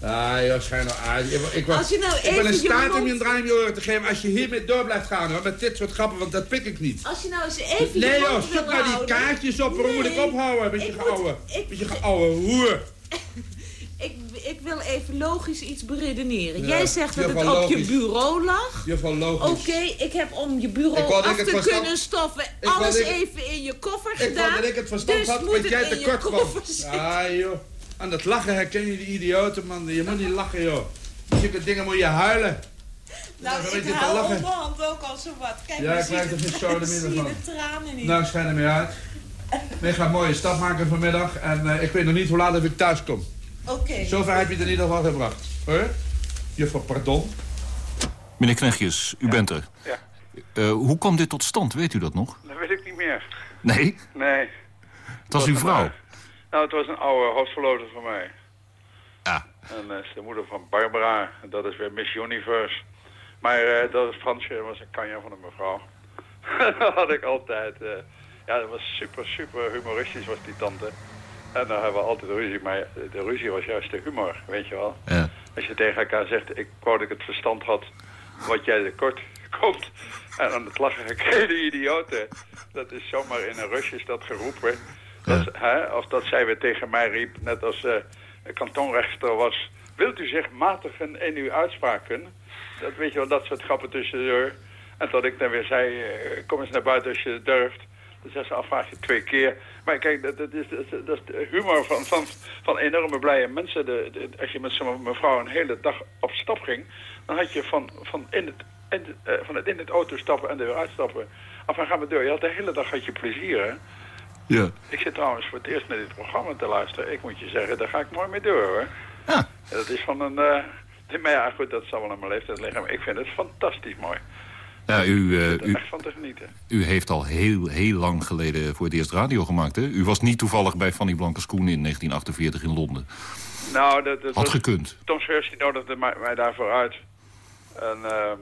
Ah, joh, schijn nou. Ik, ik, Als je nou ik ben even in staat om je een draai in je oren te geven... als je hiermee door blijft gaan, hoor. Met dit soort grappen, want dat pik ik niet. Als je nou eens even Nee joh, zoek maar die kaartjes op. Waarom moet ik Nee, ophouden? Beetje geouwe. Beetje geouwe hoer. <laughs> Ik, ik wil even logisch iets beredeneren. Ja, Jij zegt dat het op je bureau lag. Juffrouw logisch. Oké, ik heb om je Ik bureau wou af ik te verstand- kunnen stoffen Ik wou alles ik- even in je koffer Ik gedaan. vond dat ik het verstand dus had, het jij in je tekort kwam. zitten. Ah joh. Aan dat lachen herken je die idioten, man. Je moet niet lachen, joh. Zulke dingen moet je huilen. <laughs> Nou, Dan ik te hou lachen. onderhand ook al zo wat. Kijk, Ja, ik zie krijg er <laughs> de- van. tranen niet. Nou, ik schijn ermee uit. Maar <laughs> ik ga een mooie stap maken vanmiddag. En eh, ik weet nog niet hoe laat ik thuis kom. Oké. Zover heb je het in ieder geval gebracht. Hoor? Juffrouw, pardon. Meneer Knechtjes, u bent er. Ja. Eh, hoe kwam dit tot stand, weet u dat nog? Dat weet ik niet meer. Nee? Nee. Het was uw vrouw. Nou, het was een oude hoofdverloter van mij. Ja. En dat is de moeder van Barbara. En dat is weer Miss Universe. Maar eh, dat is Fransje, dat was een kanja van een mevrouw. <laughs> dat had ik altijd. eh, ja, dat was super, super humoristisch was die tante. En dan hebben we altijd ruzie. Maar de ruzie was juist de humor, weet je wel. Ja. Als je tegen elkaar zegt, ik wou dat ik het verstand had wat jij tekort <laughs> komt. En aan het lachen <laughs> de idioten. Dat is zomaar in een rush is dat geroepen. Dat, hè, of dat zij weer tegen mij riep, net als een kantonrechter was. Wilt u zich matigen in uw uitspraken? Dat weet je wel, dat soort grappen tussendoor. En dat ik dan weer zei, eh, kom eens naar buiten als je durft. Dan zei ze, afvraag je twee keer. Maar kijk, dat, dat, is, dat, is- dat is de humor van, van, van enorme blije mensen. De, de- als je met zo'n mevrouw een hele dag op stap ging... dan had je van, van, in, het, in, eh, van het in het auto stappen en er weer uitstappen... af en gaan we door. Je had de hele dag had je plezier, hè? Ja. Ik zit trouwens voor het eerst naar dit programma te luisteren. Ik moet je zeggen, daar ga ik mooi mee door, hoor. Ja. Dat is van een... eh, <laughs> maar ja, goed, dat zal wel aan mijn leeftijd liggen. Maar ik vind het fantastisch mooi. Ja, u, eh, Er u, echt van te genieten. u heeft al heel, heel lang geleden voor het eerst radio gemaakt, hè? U was niet toevallig bij Fanny Blankers-Koen in 1948 in Londen. Nou, dat, dat Had gekund. Tom Scheurs die nodigde mij, daarvoor uit. En eh,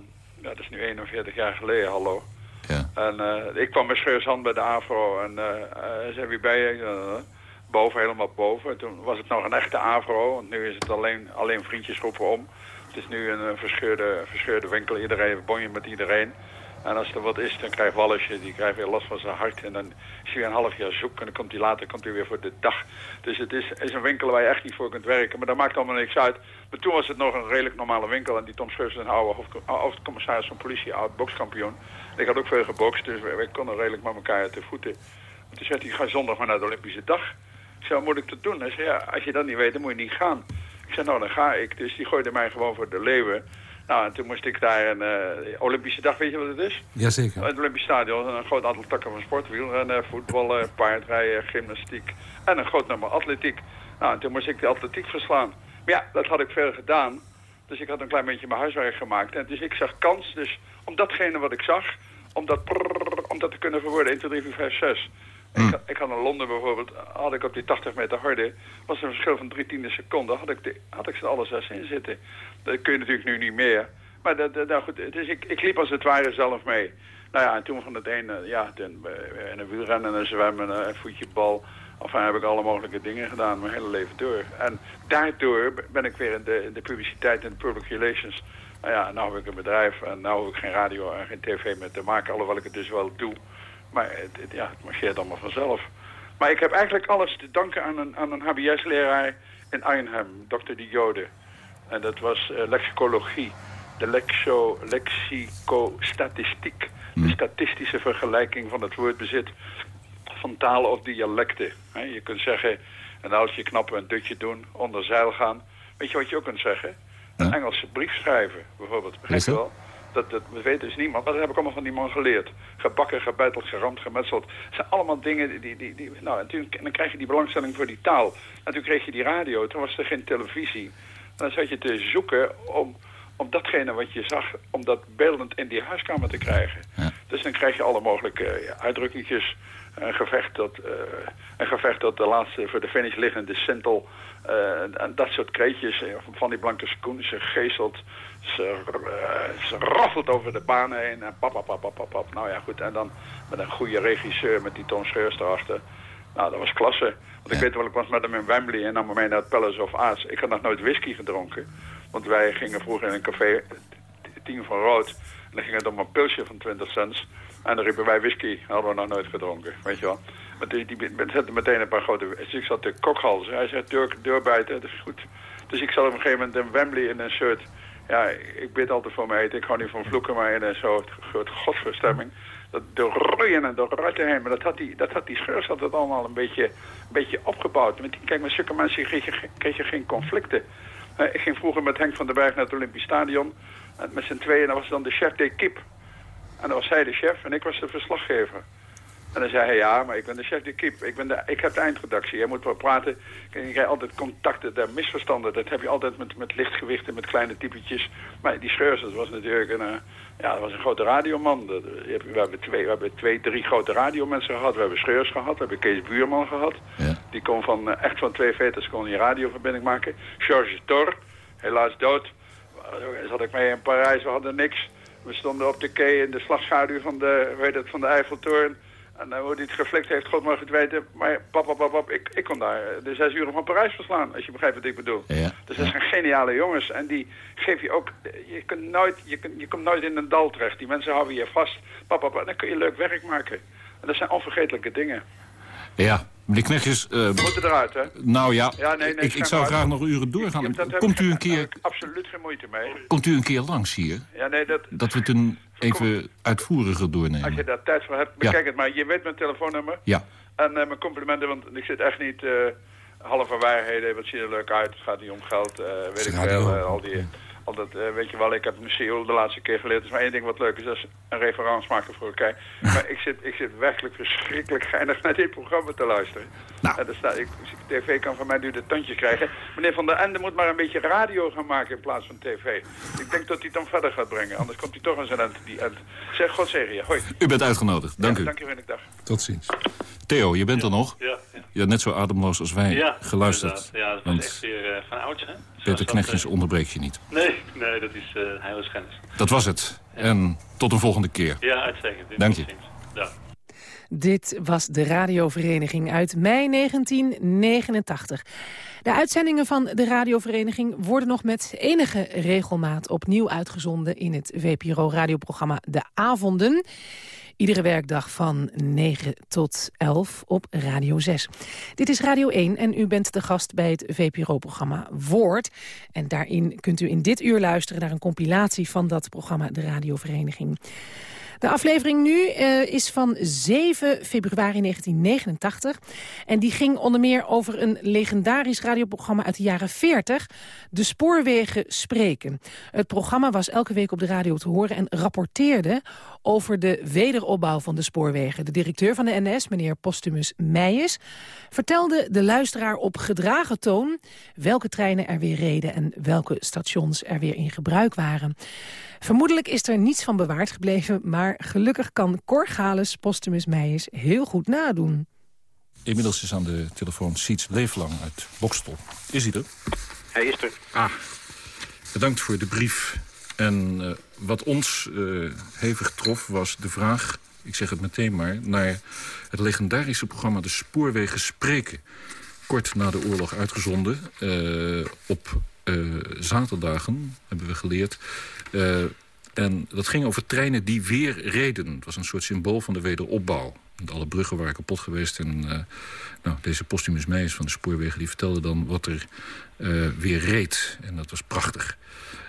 ja, dat is nu 41 jaar geleden, hallo. Ja. En eh, ik kwam met Scheurs aan bij de AVRO en eh, hij zei wie ben je? "Eh, boven, helemaal boven. Toen was het nog een echte AVRO, want nu is het alleen, alleen vriendjesgroepen om. Het is nu een, eh, verscheurde, verscheurde winkel, iedereen bonje met iedereen. En als er wat is, dan krijgt Wallesje, die krijgt weer last van zijn hart. En dan is hij weer een half jaar zoek en dan komt hij later komt hij weer voor de dag. Dus het is, is een winkel waar je echt niet voor kunt werken. Maar dat maakt allemaal niks uit. Maar toen was het nog een redelijk normale winkel. En die Tom Scheurs is een oude hoofd- hoofdcommissaris van politie, oud bokskampioen. En ik had ook veel gebokst, dus wij, konden redelijk met elkaar uit de voeten. En toen zei hij, ga zondag maar naar de Olympische dag. Ik zei, wat moet ik dat doen? Hij zei, ja, als je dat niet weet, dan moet je niet gaan. Ik zei, nou, dan ga ik. Dus die gooide mij gewoon voor de leeuwen. Nou, en toen moest ik daar een eh, Olympische dag, weet je wat het is? Jazeker. Het Olympisch Stadion, een groot aantal takken van sport, wielrennen, voetballen, paardrijden, gymnastiek en een groot nummer atletiek. Nou, en toen moest ik de atletiek verslaan. Maar ja, dat had ik veel gedaan. Dus ik had een klein beetje mijn huiswerk gemaakt. En dus ik zag kans, dus om datgene wat ik zag, om dat, om dat te kunnen verwoorden, 1, 2, 3, 4, 5, 6. Ik, had- ik in Londen bijvoorbeeld, had ik op die 80 meter harde, was er een verschil van drie tiende seconden, had ik, had ik ze alle zes in zitten. Dat kun je natuurlijk nu niet meer. Maar dat, dat, nou goed, dus ik, ik liep als het ware zelf mee. Nou ja, en toen van het ene, ja, ten, in een wielrennen en zwemmen en voetjebal. Enfin heb ik alle mogelijke dingen gedaan, mijn hele leven door. En daardoor ben ik weer in de, in de publiciteit en de public relations. Nou ja, nou heb ik een bedrijf en nou heb ik geen radio en geen tv meer te maken, alhoewel ik het dus wel doe. Maar het, het, ja, het marcheert allemaal vanzelf. Maar ik heb eigenlijk alles te danken aan een, aan een HBS-leraar in Arnhem, dokter de Jode. En dat was uh, lexicologie, de lexo, lexicostatistiek. De statistische vergelijking van het woordbezit van talen of dialecten. je kunt zeggen, en als je knappen een dutje doen, onder zeil gaan. Weet je wat je ook kunt zeggen? Een Engelse brief schrijven, bijvoorbeeld. Begrijp je wel? Dat, dat weet dus niemand, maar dat heb ik allemaal van die man geleerd. Gebakken, gebeiteld, geramd, gemetseld. Dat zijn allemaal dingen die... die, die nou, en, toen, dan krijg je die belangstelling voor die taal. En toen kreeg je die radio, toen was er geen televisie. En dan zat je te zoeken om, om datgene wat je zag... om dat beeldend in die huiskamer te krijgen. Dus dan krijg je alle mogelijke ja, uitdrukkingjes een gevecht dat, uh, een gevecht dat de laatste voor de finish liggende sintel... Uh, en dat soort kreetjes van die blanke schoen. Ze geestelt, ze, uh, ze raffelt over de banen heen en pap, pap, pap, pap, pap. Nou ja, goed. En dan met een goede regisseur, met die Tom Scheurs erachter. Nou, dat was klasse. Want ik weet wel, ik was met hem in Wembley en nam mee naar het Palace of Aas. Ik had nog nooit whisky gedronken. Want wij gingen vroeger in een café, tien van rood. En dan ging het om een pilsje van 20 cents. En dan riepen wij whisky, hadden we nog nooit gedronken, weet je wel. Maar die, die zette meteen een paar grote... Dus ik zat de kokhalzen. Hij zei, deur, deurbijten, dat is goed. Dus ik zat op een gegeven moment in Wembley in een shirt. Ja, ik bid altijd voor me eten. Ik hou niet van vloeken, maar in een soort, godsverstemming. Dat door roeien en door ratten heen. Maar dat had die, dat had die scheurs het allemaal een beetje, een beetje opgebouwd. Die, kijk, met zulke mensen kreeg je, kreeg je geen conflicten. Uh, ik ging vroeger met Henk van der Berg naar het Olympisch Stadion. En met z'n tweeën, dat was dan de chef de kip. En dan was hij de chef en ik was de verslaggever. En dan zei hij, ja, maar ik ben de chef de kip. Ik, ben de, ik heb de eindredactie. Jij moet wel praten. Je krijgt altijd contacten, de misverstanden. Dat heb je altijd met, met lichtgewichten, met kleine typetjes. Maar die Scheurs, dat was natuurlijk een, uh, ja, dat was een grote radioman. Dat, we, hebben twee, we hebben twee, drie grote radiomensen gehad. We hebben Scheurs gehad, we hebben Kees Buurman gehad. Ja. Die kon van, uh, echt van twee veters kon die radioverbinding maken. Georges Tor, helaas dood. Daar zat ik mee in Parijs, we hadden niks. We stonden op de kei in de slagschaduw van de, weet het, van de Eiffeltoren. En uh, hoe hij het geflikt heeft, God mag het weten. Maar pap, pap, pap, pap ik, ik kon daar de zes uur van Parijs verslaan, als je begrijpt wat ik bedoel. Ja, dus dat zijn geniale jongens. En die geef je ook, je, kunt nooit, je, kunt, je komt nooit in een dal terecht. Die mensen houden je vast. Pap, pap, dan kun je leuk werk maken. En dat zijn onvergetelijke dingen. Ja, meneer Knechtjes... Uh, We moeten eruit, hè? Nou ja, ja nee, nee, ik, ik zou graag nog uren doorgaan. Komt u een keer... Absoluut geen moeite mee. Komt u een keer langs hier? Ja, nee, dat... Dat we het een even uitvoeriger doornemen. Als je daar tijd voor hebt, bekijk ja. het maar. Je weet mijn telefoonnummer. Ja. En uh, mijn complimenten, want ik zit echt niet... Uh, halve waarheden, wat ziet er leuk uit. Het gaat niet om geld, weet ik veel. al die... Altijd, uh, weet je wel, ik heb Seoul de laatste keer geleerd. Er is maar één ding wat leuk is, dat is een referentie maken voor elkaar. maar ik zit, ik zit werkelijk verschrikkelijk geinig naar dit programma te luisteren. Nou. Staat, ik, tv kan van mij nu de tandjes krijgen. Meneer Van der Ende moet maar een beetje radio gaan maken in plaats van tv. Ik denk dat hij het dan verder gaat brengen, anders komt hij toch aan zijn end. Die end. Zeg, God je. Hoi. U bent uitgenodigd, dank ja, u. Dank u, dag. Tot ziens. Theo, je bent ja. er nog? Ja, ja. Je hebt net zo ademloos als wij ja, geluisterd. Ja, dat was echt weer uh, van ouds, hè? Peter Knechtjes uh, onderbreek je niet. Nee, nee, dat is uh, heilig schennis. Dat was het. Ja. En tot een volgende keer. Ja, uitstekend. Dank je. Ja. Dit was de radiovereniging uit mei 1989. De uitzendingen van de radiovereniging worden nog met enige regelmaat opnieuw uitgezonden in het VPRO-radioprogramma De Avonden. Iedere werkdag van 9 tot 11 op Radio 6. Dit is Radio 1 en u bent de gast bij het VPRO-programma Woord. En daarin kunt u in dit uur luisteren naar een compilatie van dat programma De Radiovereniging. De aflevering nu uh, is van 7 februari 1989. En die ging onder meer over een legendarisch radioprogramma uit de jaren 40. De Spoorwegen Spreken. Het programma was elke week op de radio te horen en rapporteerde over de wederopbouw van de spoorwegen. De directeur van de NS, meneer Postumus Meijers, vertelde de luisteraar op gedragen toon welke treinen er weer reden en welke stations er weer in gebruik waren. Vermoedelijk is er niets van bewaard gebleven... maar gelukkig kan Cor Gales Postumus Meijers heel goed nadoen. Inmiddels is aan de telefoon Siets Leeflang uit Bokstel. Is hij er? Hij is er. Ah, bedankt voor de brief. En uh, wat ons uh, hevig trof was de vraag, ik zeg het meteen maar... naar het legendarische programma De Spoorwegen Spreken. Kort na de oorlog uitgezonden. Uh, op zaterdagen, hebben we geleerd... en dat ging over treinen die weer reden. Het was een soort symbool van de wederopbouw. Alle bruggen waren kapot geweest. En nou, deze Postumus Meijers van de spoorwegen... die vertelde dan wat er weer reed. En dat was prachtig.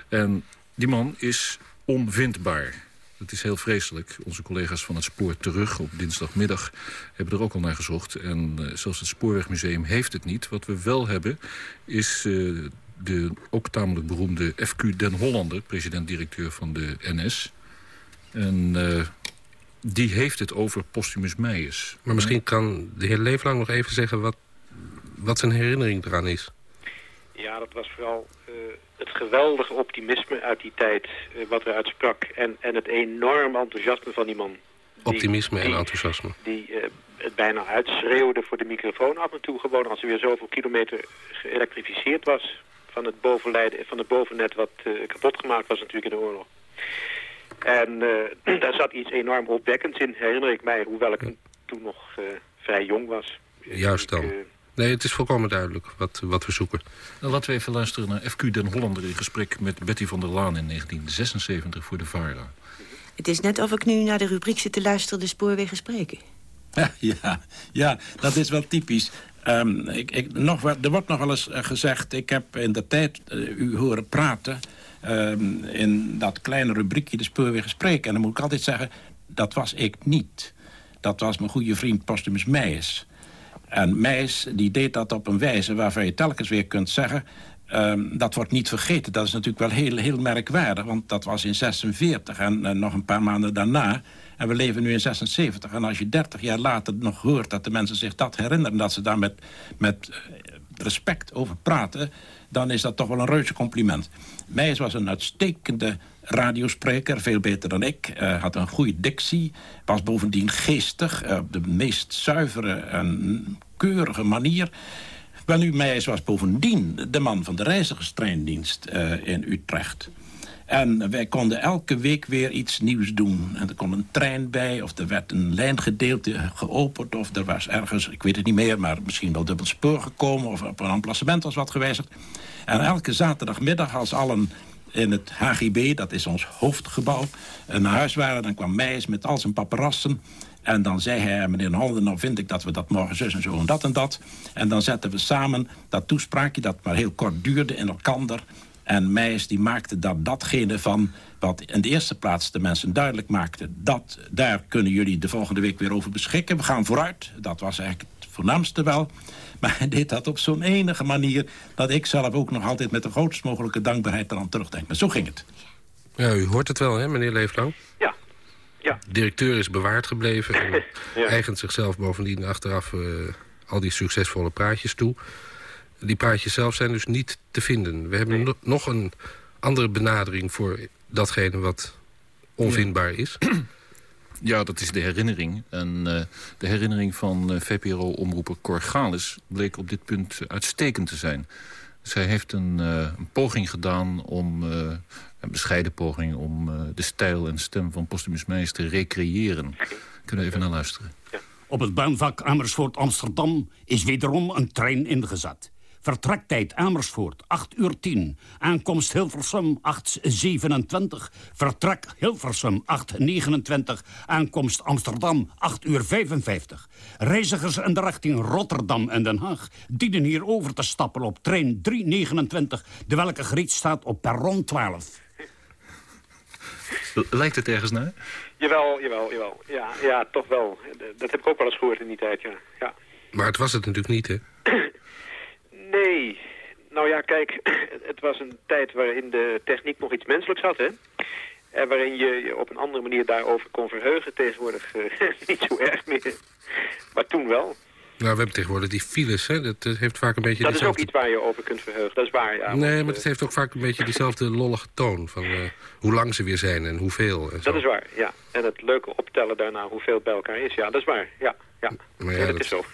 En die man is onvindbaar. Dat is heel vreselijk. Onze collega's van het Spoor Terug op dinsdagmiddag hebben er ook al naar gezocht. En uh, zelfs het Spoorwegmuseum heeft het niet. Wat we wel hebben is uh, de ook tamelijk beroemde FQ Den Hollander... president-directeur van de NS. En uh, die heeft het over Postumus Meijers. Maar misschien kan de heer Leeflang nog even zeggen... wat, wat zijn herinnering eraan is. Ja, dat was vooral uh, het geweldige optimisme uit die tijd uh, wat eruit sprak. En, en het enorm enthousiasme van die man. Die, optimisme en enthousiasme. Die uh, het bijna uitschreeuwde voor de microfoon af en toe. Gewoon als er weer zoveel kilometer geëlektrificeerd was. Van het, bovenleiden, van het bovennet wat kapot gemaakt was natuurlijk in de oorlog. En <clears throat> daar zat iets enorm opwekkends in, herinner ik mij. Hoewel ik toen nog vrij jong was. Juist dan. Ik, nee, het is volkomen duidelijk wat, wat we zoeken. Nou, laten we even luisteren naar FQ Den Hollander... in gesprek met Betty van der Laan in 1976 voor de VARA. Het is net of ik nu naar de rubriek zit te luisteren... de spoorwegen spreken. Ja, <laughs> ja, ja dat is wel typisch. Um, ik, ik, nog, er wordt nog wel eens gezegd... ik heb in de tijd u horen praten... Um, in dat kleine rubriekje de spoorwegen spreken. En dan moet ik altijd zeggen, dat was ik niet. Dat was mijn goede vriend Postumus Meijers. En Meijers die deed dat op een wijze waarvan je telkens weer kunt zeggen... Um, dat wordt niet vergeten. Dat is natuurlijk wel heel, heel merkwaardig, want dat was in 46 en uh, nog een paar maanden daarna. En we leven nu in 76. En als je 30 jaar later nog hoort dat de mensen zich dat herinneren... dat ze daar met, met respect over praten dan is dat toch wel een reuze compliment. Meijers was een uitstekende radiospreker, veel beter dan ik. Uh, had een goede dictie, was bovendien geestig... Uh, op de meest zuivere en keurige manier... Wel nu, Meijers was bovendien de man van de reizigerstreindienst uh, in Utrecht. En wij konden elke week weer iets nieuws doen. En er kwam een trein bij, of er werd een lijngedeelte geopend... of er was ergens, ik weet het niet meer, maar misschien wel dubbel spoor gekomen... of op een emplacement was wat gewijzigd. En elke zaterdagmiddag, als allen in het HGB, dat is ons hoofdgebouw, naar huis waren... dan kwam Meijers met al zijn paparassen... En dan zei hij, meneer Hollander, nou vind ik dat we dat morgen zus en zo en dat en dat. En dan zetten we samen dat toespraakje, dat maar heel kort duurde, in elkander... En Meijers die maakte dat datgene van wat in de eerste plaats de mensen duidelijk maakte. Dat, daar kunnen jullie de volgende week weer over beschikken. We gaan vooruit. Dat was eigenlijk het voornaamste wel. Maar hij deed dat op zo'n enige manier... dat ik zelf ook nog altijd met de grootst mogelijke dankbaarheid eraan terugdenk. Maar zo ging het. Ja, u hoort het wel, hè, meneer Leeflang? Ja. ja. De directeur is bewaard gebleven... en <laughs> ja. eigent zichzelf bovendien achteraf uh, al die succesvolle praatjes toe... Die praatjes zelf zijn dus niet te vinden. We hebben nee. nog een andere benadering voor datgene wat onvindbaar is. Ja, <clears throat> dat is de herinnering. En uh, de herinnering van uh, VPRO-omroeper Cor Galis bleek op dit punt uitstekend te zijn. Zij heeft een, een poging gedaan om, een bescheiden poging... om de stijl en stem van Postumus Meijers te recreëren. Kunnen we even naar luisteren. Ja. Op het baanvak Amersfoort-Amsterdam is wederom een trein ingezet. Vertrektijd Amersfoort, 8 uur 10. Aankomst Hilversum, 8.27. Vertrek Hilversum, 8.29. Aankomst Amsterdam, 8 uur 55. Reizigers in de richting Rotterdam en Den Haag... dienen hier over te stappen op trein 329... de welke gereed staat op perron 12. Lijkt het ergens naar? Jawel, jawel, jawel. Ja, ja, toch wel. Dat heb ik ook wel eens gehoord in die tijd, ja. ja. Maar het was het natuurlijk niet, hè? <clears throat> Nee. Nou ja, kijk, <clears throat> het was een tijd waarin de techniek nog iets menselijks had, hè? En waarin je je op een andere manier daarover kon verheugen. Tegenwoordig uh, <laughs> niet zo erg meer. Maar toen wel. Nou, we hebben tegenwoordig die files, hè? Dat, dat heeft vaak een beetje Dat is ook iets waar je over kunt verheugen, dat is waar, ja. Nee, want, maar het heeft ook vaak een beetje diezelfde lollige toon. Van uh, hoe lang ze weer zijn en hoeveel. En dat is waar, ja. En het leuke optellen daarna hoeveel bij elkaar is, ja, dat is waar, ja. ja. Maar ja, ja, dat, dat- is zo. <laughs>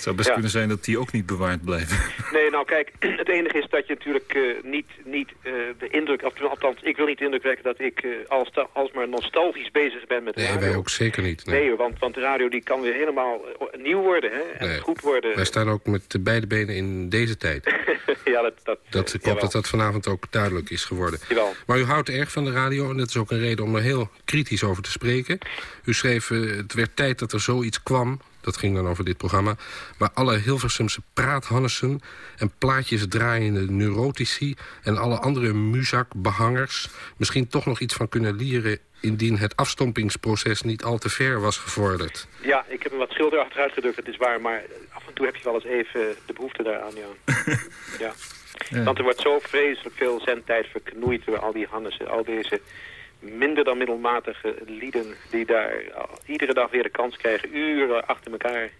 Het zou best Ja. kunnen zijn dat die ook niet bewaard blijven. <laughs> Nee, nou kijk, het enige is dat je natuurlijk eh, niet, niet eh, de indruk, althans, ik wil niet de indruk wekken dat ik uh, als, alsmaar nostalgisch bezig ben met de Nee, radio. wij ook zeker niet. Nee, want, want de radio die kan weer helemaal nieuw worden hè, en Nee. goed worden. Wij staan ook met de beide benen in deze tijd. <laughs> ja, dat, dat, Dat, ik hoop dat dat vanavond ook duidelijk is geworden. Jawel. Maar u houdt erg van de radio en dat is ook een reden om er heel kritisch over te spreken. U schreef, het werd tijd dat er zoiets kwam, dat ging dan over dit programma... waar alle Hilversumse praathannessen en plaatjes draaiende neurotici... en alle andere muzakbehangers misschien toch nog iets van kunnen leren... indien het afstompingsproces niet al te ver was gevorderd. Ja, ik heb hem wat schilder achteruit gedrukt, dat is waar. Maar af en toe heb je wel eens even de behoefte daaraan, ja. <laughs> ja. Ja. Want er wordt zo vreselijk veel zendtijd verknoeid door al die Hannessen. Al deze minder dan middelmatige lieden die daar iedere dag weer de kans krijgen. Uren achter elkaar.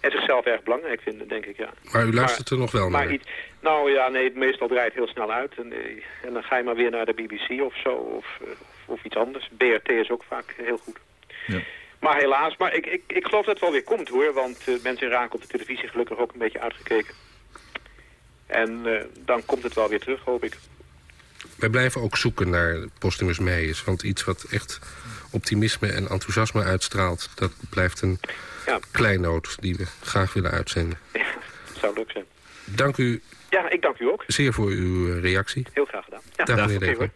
En zichzelf erg belangrijk vinden, denk ik, ja. Maar u luistert er nog wel Maar naar. iets, nou ja, nee, meestal draait het heel snel uit. En, eh, en dan ga je maar weer naar de BBC of zo, of, eh, of iets anders. BRT is ook vaak heel goed. Ja. Maar helaas, maar ik, ik, ik geloof dat het wel weer komt hoor. Want eh, mensen raken op de televisie gelukkig ook een beetje uitgekeken. En eh, dan komt het wel weer terug, hoop ik. Wij blijven ook zoeken naar Postumus Meijers. Want iets wat echt optimisme en enthousiasme uitstraalt... dat blijft een Ja. kleinoot die we graag willen uitzenden. Het <laughs> zou leuk zijn. Dank u Ja, ik dank u ook. zeer voor uw eh, reactie. Heel graag gedaan. Ja, Dag, meneer.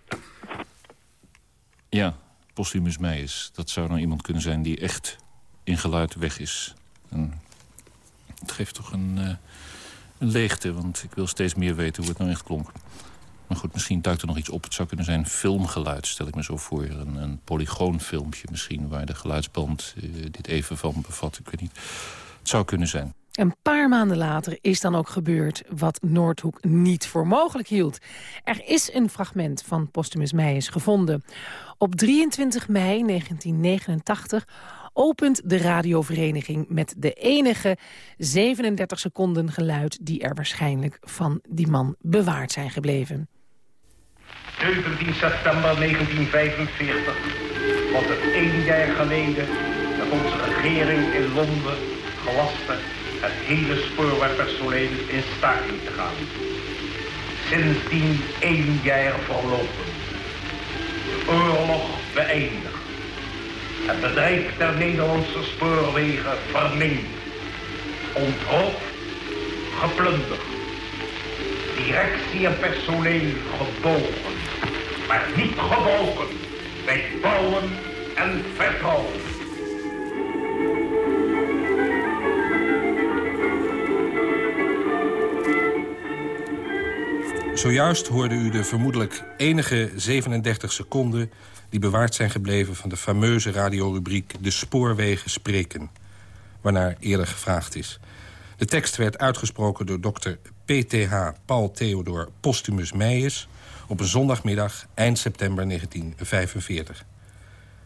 Ja, Postumus Meijers. Dat zou nou iemand kunnen zijn die echt in geluid weg is. En het geeft toch een, eh, een leegte, want ik wil steeds meer weten hoe het nou echt klonk. Maar goed, misschien duikt er nog iets op. Het zou kunnen zijn filmgeluid, stel ik me zo voor. Een, een polygoonfilmpje misschien, waar de geluidsband eh, dit even van bevat. Ik weet niet. Het zou kunnen zijn. Een paar maanden later is dan ook gebeurd wat Noordhoek niet voor mogelijk hield. Er is een fragment van Postumus Meijers gevonden. Op 23 mei 1989 opent de radiovereniging met de enige 37 seconden geluid... die er waarschijnlijk van die man bewaard zijn gebleven. 17 september 1945 was het één jaar geleden dat onze regering in Londen gelastte het hele spoorwegpersoneel in staking te gaan. Sindsdien één jaar verlopen. De oorlog beëindigd. Het bedrijf der Nederlandse spoorwegen verminkt. Ontroofd, geplunderd. Directie en personeel gebogen, maar niet gebogen bij bouwen en vertrouwen. Zojuist hoorde u de vermoedelijk enige 37 seconden... die bewaard zijn gebleven van de fameuze radiorubriek... De Spoorwegen Spreken, waarnaar eerder gevraagd is. De tekst werd uitgesproken door dokter PTH Paul Theodor Postumus Meijers... op een zondagmiddag eind september 1945.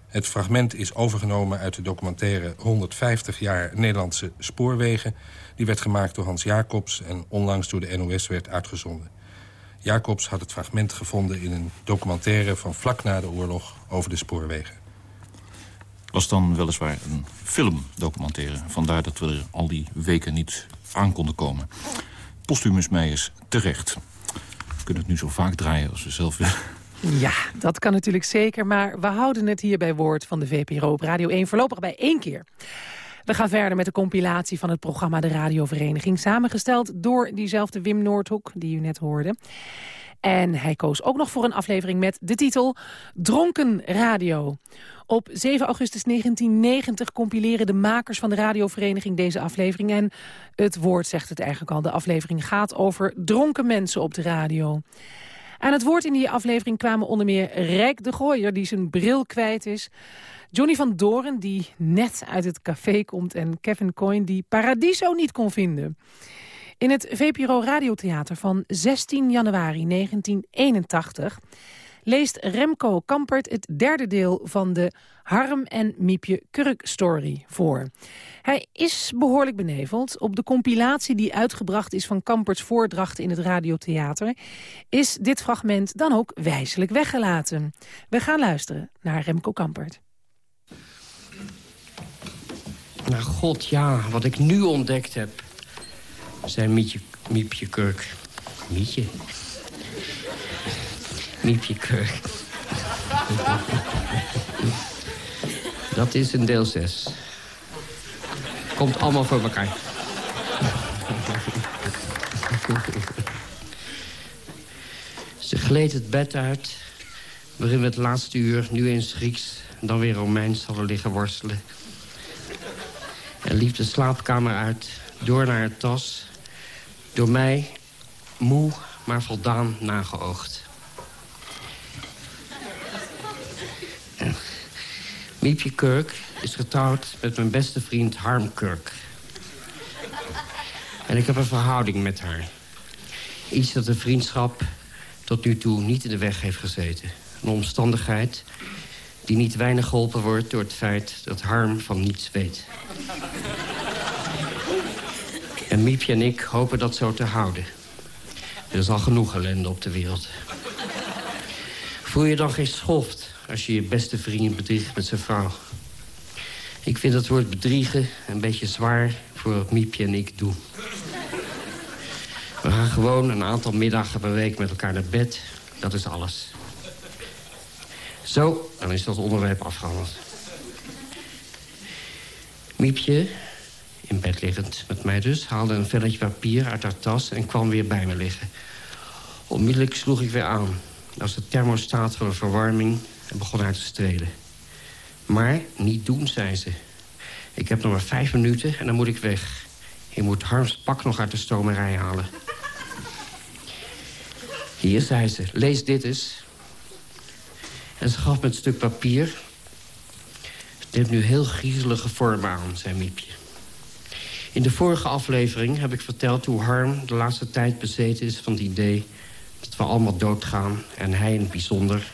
Het fragment is overgenomen uit de documentaire 150 jaar Nederlandse spoorwegen. Die werd gemaakt door Hans Jacobs en onlangs door de NOS werd uitgezonden. Jacobs had het fragment gevonden in een documentaire van vlak na de oorlog over de spoorwegen. was dan weliswaar een filmdocumentaire. Vandaar dat we er al die weken niet aan konden komen. Postumus Meijers terecht. We kunnen het nu zo vaak draaien als we zelf willen. Ja, dat kan natuurlijk zeker, maar we houden het hier bij Woord van de VPRO op Radio 1 voorlopig bij één keer. We gaan verder met de compilatie van het programma De Radiovereniging... samengesteld door diezelfde Wim Noordhoek, die u net hoorde. En hij koos ook nog voor een aflevering met de titel Dronken Radio. Op 7 augustus 1990 compileren de makers van de radiovereniging deze aflevering. En het woord zegt het eigenlijk al. De aflevering gaat over dronken mensen op de radio. Aan het woord in die aflevering kwamen onder meer Rijk de Gooier... die zijn bril kwijt is. Johnny van Doren, die net uit het café komt... en Kevin Coyne, die Paradiso niet kon vinden. In het VPRO Radiotheater van 16 januari 1981 leest Remco Kampert het derde deel van de Harm en Miepje Kurk story voor. Hij is behoorlijk beneveld. Op de compilatie die uitgebracht is van Kamperts voordrachten in het radiotheater... is dit fragment dan ook wijselijk weggelaten. We gaan luisteren naar Remco Kampert. Nou, god, ja, wat ik nu ontdekt heb... zei Mietje, Miepje Kurk. Mietje? Miepje Kurk. Dat is een deel 6. Komt allemaal voor elkaar. Ze gleed het bed uit, waarin we het laatste uur, nu eens Grieks... dan weer Romeins hadden liggen worstelen. En liep de slaapkamer uit, door naar haar tas... door mij, moe, maar voldaan nageoogd. Miepje Kirk is getrouwd met mijn beste vriend Harm Kirk. En ik heb een verhouding met haar. Iets dat de vriendschap tot nu toe niet in de weg heeft gezeten. Een omstandigheid die niet weinig geholpen wordt door het feit dat Harm van niets weet. En Miepje en ik hopen dat zo te houden. Er is al genoeg ellende op de wereld. Voel je dan geen schoft als je je beste vriend bedriegt met zijn vrouw? Ik vind het woord bedriegen een beetje zwaar voor wat Miepje en ik doen. We gaan gewoon een aantal middagen per week met elkaar naar bed. Dat is alles. Zo, dan is dat onderwerp afgehandeld. Miepje, in bed liggend met mij dus... haalde een velletje papier uit haar tas en kwam weer bij me liggen. Onmiddellijk sloeg ik weer aan. Als de thermostaat van de verwarming en begon haar te strelen. Maar niet doen, zei ze. Ik heb nog maar vijf minuten en dan moet ik weg. Je moet Harms pak nog uit de stomerij halen. Hier, zei ze, lees dit eens. En ze gaf me het stuk papier. Het neemt nu heel griezelige vormen aan, zei Miepje. In de vorige aflevering heb ik verteld hoe Harm de laatste tijd bezeten is van het idee... dat we allemaal doodgaan, en hij in het bijzonder.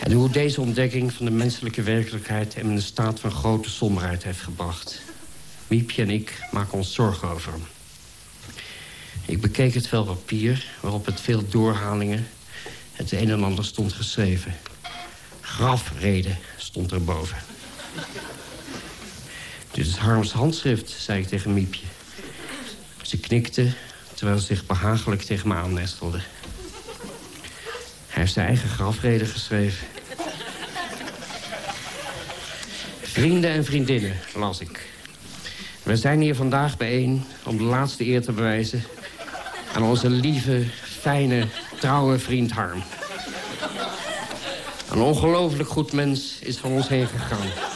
En hoe deze ontdekking van de menselijke werkelijkheid... hem in een staat van grote somberheid heeft gebracht. Miepje en ik maken ons zorgen over hem. Ik bekeek het vel papier, waarop het veel doorhalingen... het een en ander stond geschreven. Grafreden stond erboven. Dit is Harms handschrift, zei ik tegen Miepje. Ze knikte, terwijl ze zich behagelijk tegen me aannestelde. Hij heeft zijn eigen grafreden geschreven. Vrienden en vriendinnen, las ik. We zijn hier vandaag bijeen om de laatste eer te bewijzen... aan onze lieve, fijne, trouwe vriend Harm. Een ongelooflijk goed mens is van ons heen gegaan.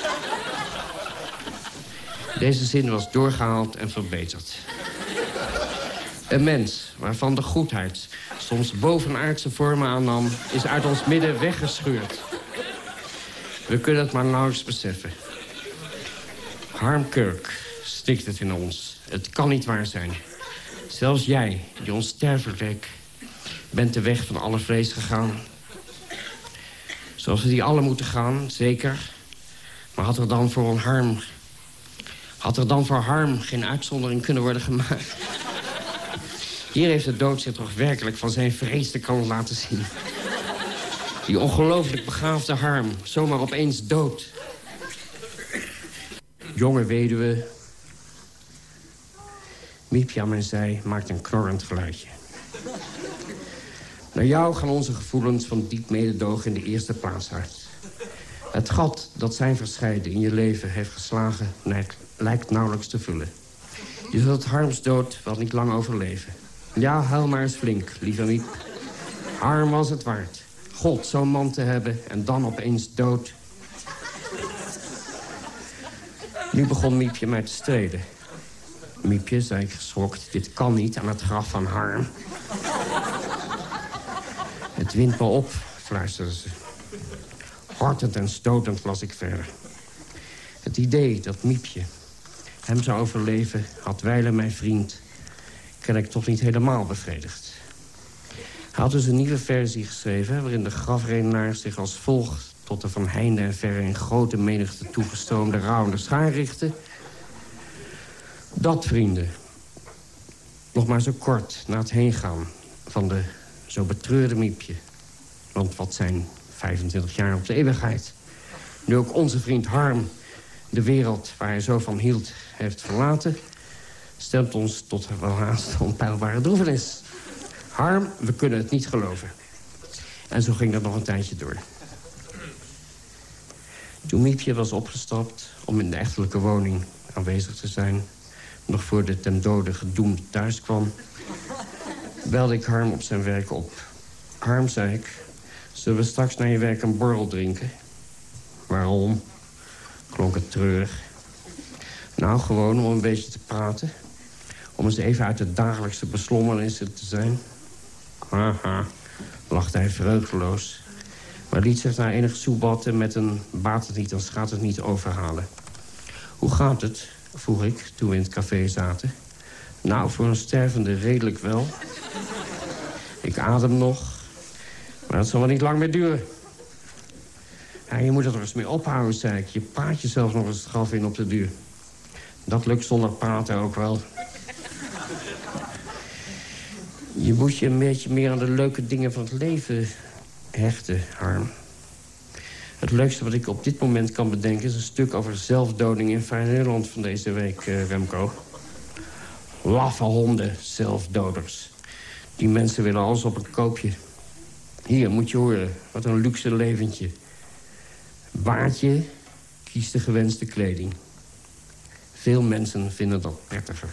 Deze zin was doorgehaald en verbeterd. Een mens waarvan de goedheid soms bovenaardse vormen aannam... is uit ons midden weggescheurd. We kunnen het maar nauwelijks beseffen. Harm Kirk stikt het in ons. Het kan niet waar zijn. Zelfs jij, die ons sterfelijk bent de weg van alle vrees gegaan. Zoals we die alle moeten gaan, zeker. Maar had er dan voor een harm... Had er dan voor harm geen uitzondering kunnen worden gemaakt? Hier heeft de dood zich toch werkelijk van zijn vreesde kant laten zien. Die ongelooflijk begaafde harm, zomaar opeens dood. Jonge weduwe, Miepje aan zij maakt een knorrend geluidje. Naar jou gaan onze gevoelens van diep mededogen in de eerste plaats uit. Het gat dat zijn verscheiden in je leven heeft geslagen... lijkt nauwelijks te vullen. Je zult Harms dood wel niet lang overleven. Ja, huil maar eens flink, lieve Miep. Harm was het waard. God, zo'n man te hebben en dan opeens dood. Nu begon Miepje mij te streden. Miepje, zei ik geschokt, dit kan niet aan het graf van Harm. het wint me op, fluisterde ze. Hortend en stotend las ik verder. Het idee dat Miepje hem zou overleven... had wijlen mijn vriend ik toch niet helemaal bevredigd. Hij had dus een nieuwe versie geschreven... waarin de grafredenaar zich als volgt... tot de van heinde en verre in grote menigte toegestroomde rouwende schaar richtte... Dat, vrienden, nog maar zo kort na het heengaan van de zo betreurde Miepje. Want wat zijn 25 jaar op de eeuwigheid? Nu ook onze vriend Harm de wereld waar hij zo van hield heeft verlaten... stemt ons tot wel haast onpeilbare droevenis. Harm, we kunnen het niet geloven. En zo ging dat nog een tijdje door. Toen Miepje was opgestapt om in de echtelijke woning aanwezig te zijn... nog voor de ten dode gedoemd thuis kwam... belde ik Harm op zijn werk op. Harm, zei ik, zullen we straks naar je werk een borrel drinken? Waarom? Klonk het treurig. Nou, gewoon om een beetje te praten. Om eens even uit de dagelijkse beslommernissen te zijn. Haha, lachte hij vreugdeloos. Maar liet zich na enig soebatten met een baat het niet, dan gaat het niet overhalen. Hoe gaat het? vroeg ik toen we in het café zaten. Nou, voor een stervende redelijk wel. Ik adem nog. Maar dat zal wel niet lang meer duren. Ja, je moet er toch eens mee ophouden, zei ik. Je praat jezelf nog eens het graf in op de duur. Dat lukt zonder praten ook wel. Je moet je een beetje meer aan de leuke dingen van het leven hechten, Harm. Het leukste wat ik op dit moment kan bedenken... is een stuk over zelfdoding in Nederland van deze week, uh, Remco. Laffe honden, zelfdoders. Die mensen willen alles op een koopje. Hier, moet je horen. Wat een luxe leventje. Baardje, kies de gewenste kleding. Veel mensen vinden dat prettiger.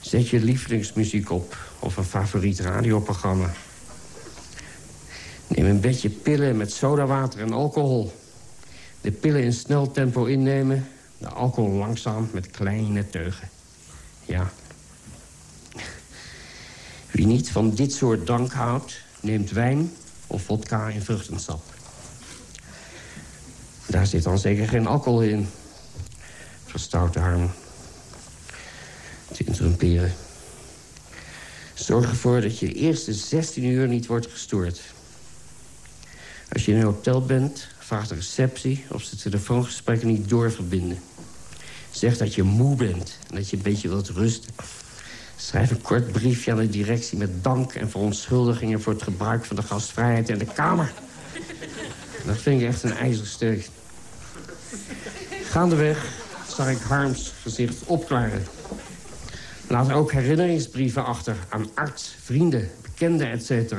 Zet je lievelingsmuziek op of een favoriet radioprogramma. Neem een bedje pillen met sodawater en alcohol. De pillen in snel tempo innemen, de alcohol langzaam met kleine teugen. Ja. Wie niet van dit soort drank houdt, neemt wijn of vodka in vruchtensap. Daar zit dan zeker geen alcohol in. Verstouwte Harm. Te interrumperen. Zorg ervoor dat je eerste 16 uur niet wordt gestoord. Als je in een hotel bent, vraag de receptie of ze telefoongesprekken niet doorverbinden. Zeg dat je moe bent en dat je een beetje wilt rusten. Schrijf een kort briefje aan de directie met dank en verontschuldigingen... voor het gebruik van de gastvrijheid in de Kamer. Dat vind ik echt een ijzersterk. Gaandeweg zag ik Harms gezicht opklaren. Laat ook herinneringsbrieven achter aan arts, vrienden, bekenden, etc.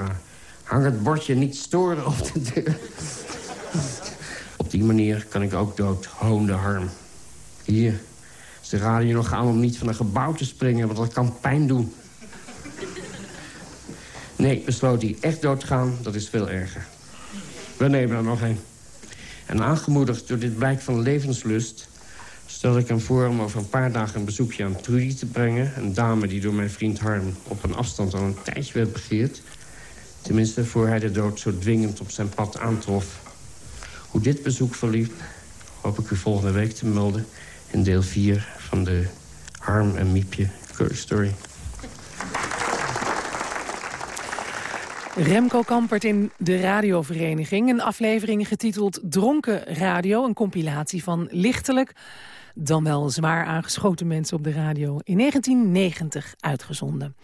Hang het bordje niet storen op de deur. op die manier kan ik ook dood, hoonde Harm. Hier, ze raden je nog aan om niet van een gebouw te springen... want dat kan pijn doen. Nee, besloot hij, echt doodgaan, dat is veel erger. We nemen er nog een. En aangemoedigd door dit blijk van levenslust... stelde ik hem voor om over een paar dagen een bezoekje aan Trudy te brengen. Een dame die door mijn vriend Harm op een afstand al een tijdje werd begeerd. Tenminste, voor hij de dood zo dwingend op zijn pad aantrof. Hoe dit bezoek verliep, hoop ik u volgende week te melden... in deel 4 van de Harm en Miepje Story. Remco Kampert in de radiovereniging. Een aflevering getiteld Dronken Radio. Een compilatie van lichtelijk, dan wel zwaar aangeschoten mensen op de radio. In 1990 uitgezonden.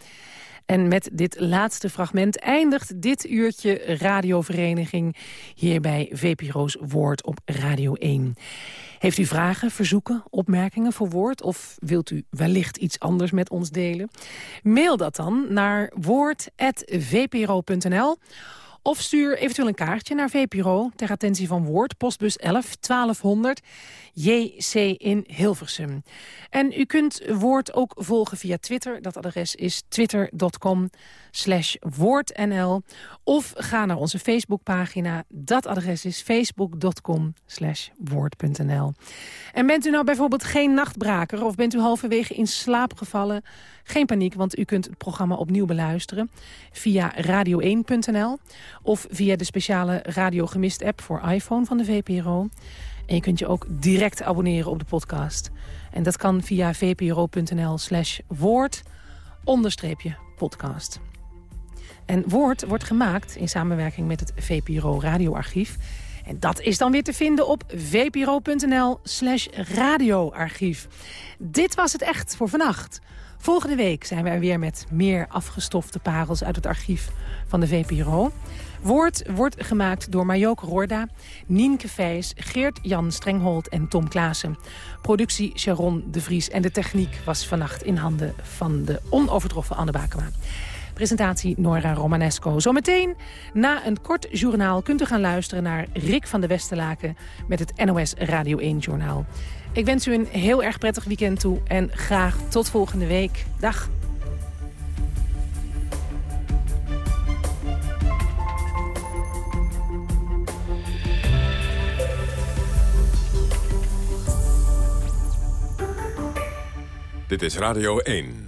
En met dit laatste fragment eindigt dit uurtje radiovereniging... hier bij VPRO's Woord op Radio 1. Heeft u vragen, verzoeken, opmerkingen voor Woord... of wilt u wellicht iets anders met ons delen? Mail dat dan naar woord.vpro.nl... Of stuur eventueel een kaartje naar VPRO ter attentie van Woord, postbus 11 1200 JC in Hilversum. En u kunt Woord ook volgen via Twitter. Dat adres is twitter.com slash woordnl. Of ga naar onze Facebookpagina. Dat adres is facebook.com slash woord.nl. En bent u nou bijvoorbeeld geen nachtbraker... of bent u halverwege in slaap gevallen... Geen paniek, want u kunt het programma opnieuw beluisteren via radio1.nl of via de speciale Radio Gemist app voor iPhone van de VPRO. En je kunt je ook direct abonneren op de podcast. En dat kan via vpro.nl slash woord onderstreepje podcast. En Woord wordt gemaakt in samenwerking met het VPRO radioarchief. En dat is dan weer te vinden op vpro.nl slash radioarchief. Dit was het echt voor vannacht. Volgende week zijn wij weer met meer afgestofte parels uit het archief van de VPRO. Woord wordt gemaakt door Marjoke Roorda, Nienke Vijs, Geert-Jan Strenghold en Tom Klaassen. Productie Sharon de Vries en de techniek was vannacht in handen van de onovertroffen Anne Bakema. Presentatie Nora Romanesco. Zometeen na een kort journaal kunt u gaan luisteren naar Rick van de Westerlaken met het NOS Radio 1 journaal. Ik wens u een heel erg prettig weekend toe en graag tot volgende week. Dag. Dit is Radio 1.